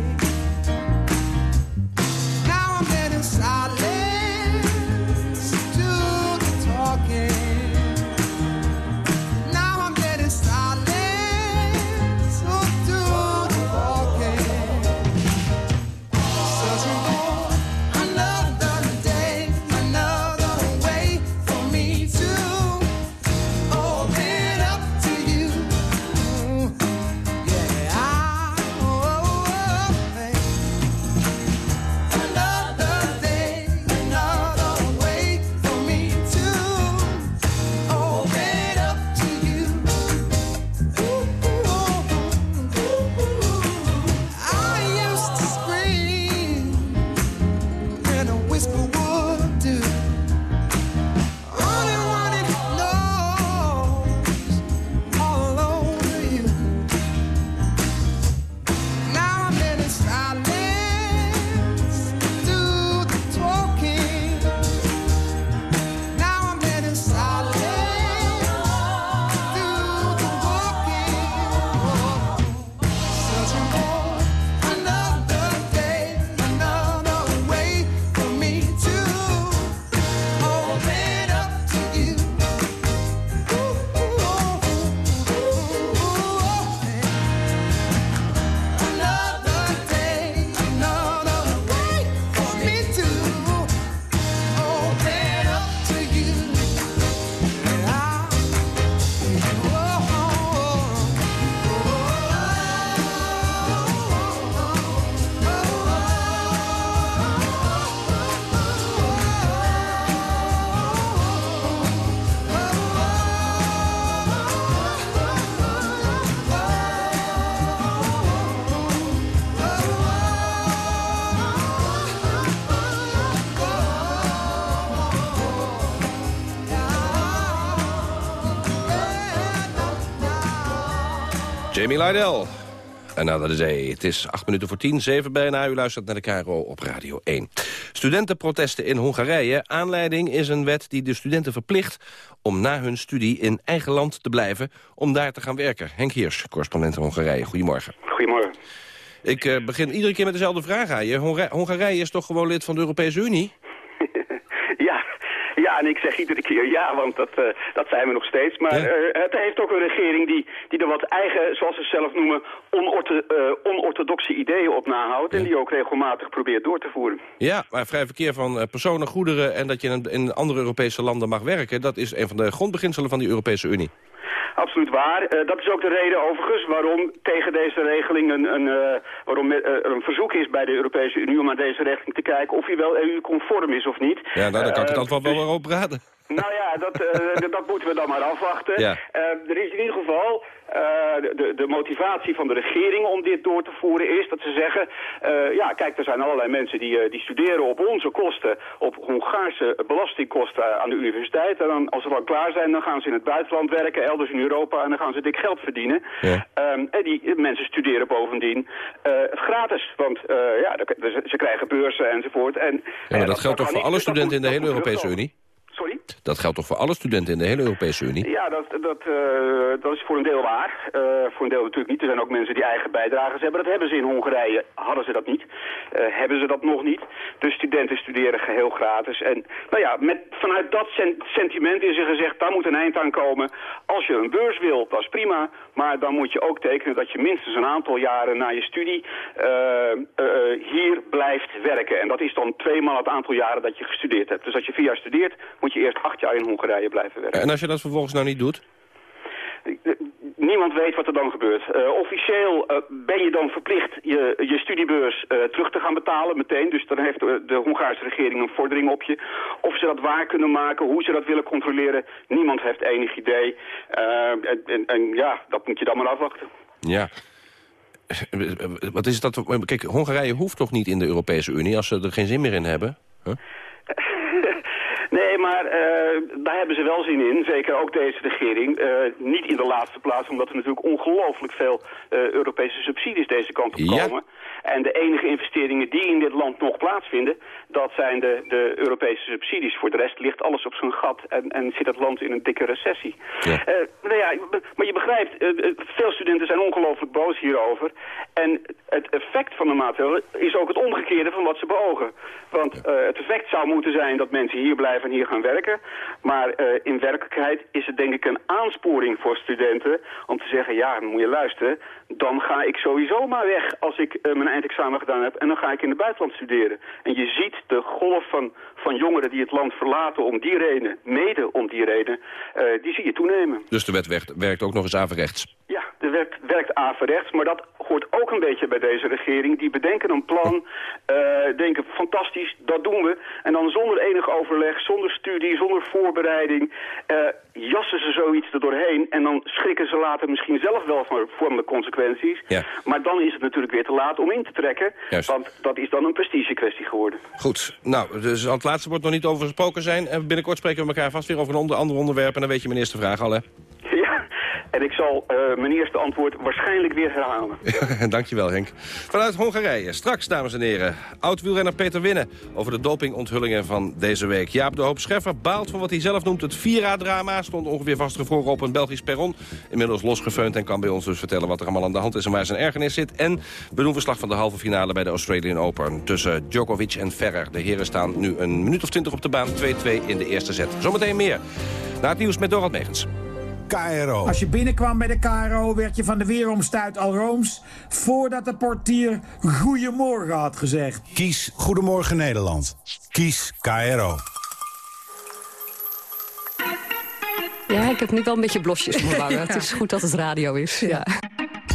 Jamie Lydell. Another Day. Het is acht minuten voor tien, zeven bijna. U luistert naar de KRO op Radio 1. Studentenprotesten in Hongarije. Aanleiding is een wet die de studenten verplicht... om na hun studie in eigen land te blijven... om daar te gaan werken. Henk Hiers, correspondent in Hongarije. Goedemorgen. Goedemorgen. Ik uh, begin iedere keer met dezelfde vraag aan je. Hongarije is toch gewoon lid van de Europese Unie? Ja, en ik zeg iedere keer ja, want dat, uh, dat zijn we nog steeds. Maar uh, het heeft ook een regering die, die er wat eigen, zoals ze zelf noemen, onortho uh, onorthodoxe ideeën op nahoudt. En die ook regelmatig probeert door te voeren. Ja, maar vrij verkeer van personen, goederen en dat je in, in andere Europese landen mag werken... dat is een van de grondbeginselen van die Europese Unie. Absoluut waar. Uh, dat is ook de reden overigens waarom tegen deze regeling een, een, uh, waarom er een verzoek is bij de Europese Unie om naar deze regeling te kijken of hij wel EU-conform is of niet. Ja, nou, dan kan ik het antwoord wel weer opraden. Nou ja, dat, uh, dat moeten we dan maar afwachten. Ja. Uh, er is in ieder geval uh, de, de motivatie van de regering om dit door te voeren is dat ze zeggen... ja, kijk, er zijn allerlei mensen die, die studeren op onze kosten... op Hongaarse belastingkosten aan de universiteit. En dan, als ze dan klaar zijn, dan gaan ze in het buitenland werken, elders in Europa... en dan gaan ze dik geld verdienen. Ja. Um, en die mensen studeren bovendien gratis, want ja, ze krijgen beurzen enzovoort. En, ja, maar dat geldt toch voor alle studenten in de hele Europese Unie? Sorry? Dat geldt toch voor alle studenten in de hele Europese Unie? Ja, dat, dat, uh, dat is voor een deel waar. Uh, voor een deel natuurlijk niet. Er zijn ook mensen die eigen bijdragers hebben. Dat hebben ze in Hongarije. Hadden ze dat niet. Uh, hebben ze dat nog niet. Dus studenten studeren geheel gratis. En nou ja, met, vanuit dat sentiment is er gezegd, daar moet een eind aan komen. Als je een beurs wil, dat is prima. Maar dan moet je ook tekenen dat je minstens een aantal jaren na je studie hier blijft werken. En dat is dan tweemaal het aantal jaren dat je gestudeerd hebt. Dus als je vier jaar studeert, moet je eerst acht jaar in Hongarije blijven werken. En als je dat vervolgens nou niet doet? Niemand weet wat er dan gebeurt. Uh, officieel uh, ben je dan verplicht je, je studiebeurs uh, terug te gaan betalen meteen. Dus dan heeft de, de, Hongaarse regering een vordering op je. Of ze dat waar kunnen maken, hoe ze dat willen controleren, niemand heeft enig idee. En, en, en, ja, dat moet je dan maar afwachten. Ja. Wat is dat? Kijk, Hongarije hoeft toch niet in de Europese Unie als ze er geen zin meer in hebben? Huh? Nee, maar uh, daar hebben ze wel zin in. Zeker ook deze regering. Uh, niet in de laatste plaats, omdat er natuurlijk ongelooflijk veel uh, Europese subsidies deze kant op komen. En de enige investeringen die in dit land nog plaatsvinden, dat zijn de, de Europese subsidies. Voor de rest ligt alles op zijn gat en, en zit het land in een dikke recessie. Ja. nou ja, maar je begrijpt, veel studenten zijn ongelooflijk boos hierover. En het effect van de maatregelen is ook het omgekeerde van wat ze beogen. Want het effect zou moeten zijn dat mensen hier blijven en hier gaan werken. Maar uh, in werkelijkheid is het denk ik een aansporing voor studenten om te zeggen, ja, moet je luisteren, dan ga ik sowieso maar weg als ik uh, mijn eindexamen gedaan heb en dan ga ik in het buitenland studeren. En je ziet de golf van, van jongeren die het land verlaten om die reden, mede om die reden, die zie je toenemen. Dus de wet werkt ook nog eens averechts? Ja, de wet werkt averechts, maar dat hoort ook een beetje bij deze regering. Die bedenken een plan, uh, denken fantastisch, dat doen we. En dan zonder enig overleg, zonder studie, zonder voorbereiding, uh, jassen ze zoiets er doorheen. En dan schrikken ze later misschien zelf wel van vormende consequenties. Ja. Maar dan is het natuurlijk weer te laat om in te trekken. Juist. Want dat is dan een prestige kwestie geworden. Goed, nou, dus aan het laatste wordt nog niet over gesproken zijn. En binnenkort spreken we elkaar vast weer over een onder, ander onderwerp. En dan weet je mijn eerste vraag al, hè? En ik zal uh, mijn eerste antwoord waarschijnlijk weer herhalen. Dankjewel, Henk. Vanuit Hongarije. Straks, dames en heren. Oud-wielrenner Peter Winnen over de dopingonthullingen van deze week. Jaap de Hoop Scheffer baalt van wat hij zelf noemt het Vira-drama. Stond ongeveer vastgevroren op een Belgisch perron. Inmiddels losgefeund en kan bij ons dus vertellen wat er allemaal aan de hand is... en waar zijn ergernis zit. En we verslag van de halve finale bij de Australian Open... tussen Djokovic en Ferrer. De heren staan nu een minuut of twintig op de baan. 2-2 in de eerste set. Zometeen meer. Na het nieuws met Dorald Megens. KRO. Als je binnenkwam bij de KRO werd je van de weeromstuit al rooms... voordat de portier Goedemorgen had gezegd. Kies Goedemorgen Nederland. Kies KRO. Ja, ik heb nu wel een beetje blosjes op mijn wangen. Het is goed dat het radio is. Ja.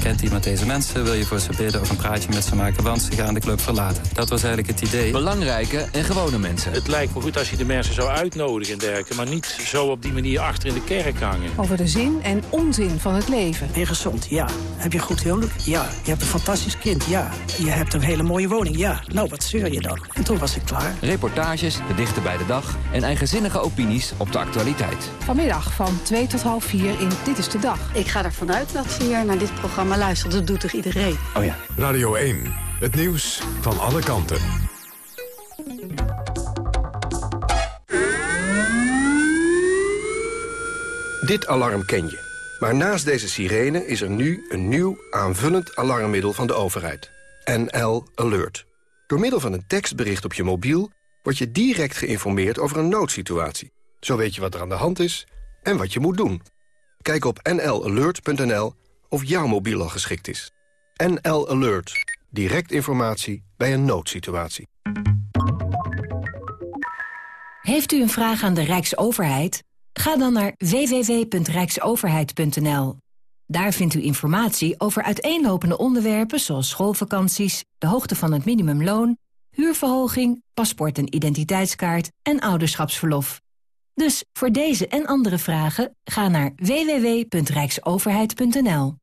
Kent iemand deze mensen, wil je voor ze bidden of een praatje met ze maken... want ze gaan de club verlaten. Dat was eigenlijk het idee. Belangrijke en gewone mensen. Het lijkt me goed als je de mensen zou uitnodigen en dergelijke... maar niet zo op die manier achter in de kerk hangen. Over de zin en onzin van het leven. Je gezond? Ja. Heb je goed huwelijk? Ja. Je hebt een fantastisch kind? Ja. Je hebt een hele mooie woning? Ja. Nou, wat zeur je dan? En toen was ik klaar. Reportages, de dichter bij de dag en eigenzinnige opinies op de actualiteit. Vanmiddag van 2 tot half 4 in Dit is de Dag. Ik ga ervan uit dat ze hier naar dit programma luisteren. Dat doet toch iedereen? Oh ja. Radio 1. Het nieuws van alle kanten. Dit alarm ken je. Maar naast deze sirene is er nu een nieuw aanvullend alarmmiddel van de overheid. NL Alert. Door middel van een tekstbericht op je mobiel... word je direct geïnformeerd over een noodsituatie. Zo weet je wat er aan de hand is en wat je moet doen. Kijk op nlalert.nl of jouw mobiel al geschikt is. NL Alert. Direct informatie bij een noodsituatie. Heeft u een vraag aan de Rijksoverheid? Ga dan naar www.rijksoverheid.nl. Daar vindt u informatie over uiteenlopende onderwerpen zoals schoolvakanties, de hoogte van het minimumloon, huurverhoging, paspoort en identiteitskaart en ouderschapsverlof. Dus voor deze en andere vragen ga naar www.rijksoverheid.nl.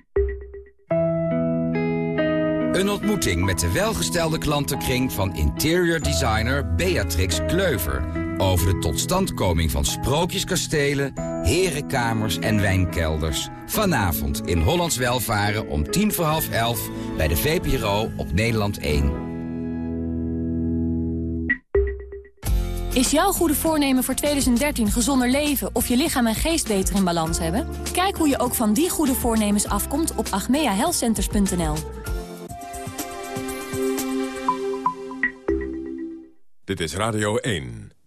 Een ontmoeting met de welgestelde klantenkring van interior designer Beatrix Kleuver. Over de totstandkoming van sprookjeskastelen, herenkamers en wijnkelders. Vanavond in Hollands Welvaren om tien voor half elf bij de VPRO op Nederland 1. Is jouw goede voornemen voor 2013 gezonder leven of je lichaam en geest beter in balans hebben? Kijk hoe je ook van die goede voornemens afkomt op agmeahealthcenters.nl. Dit is Radio 1.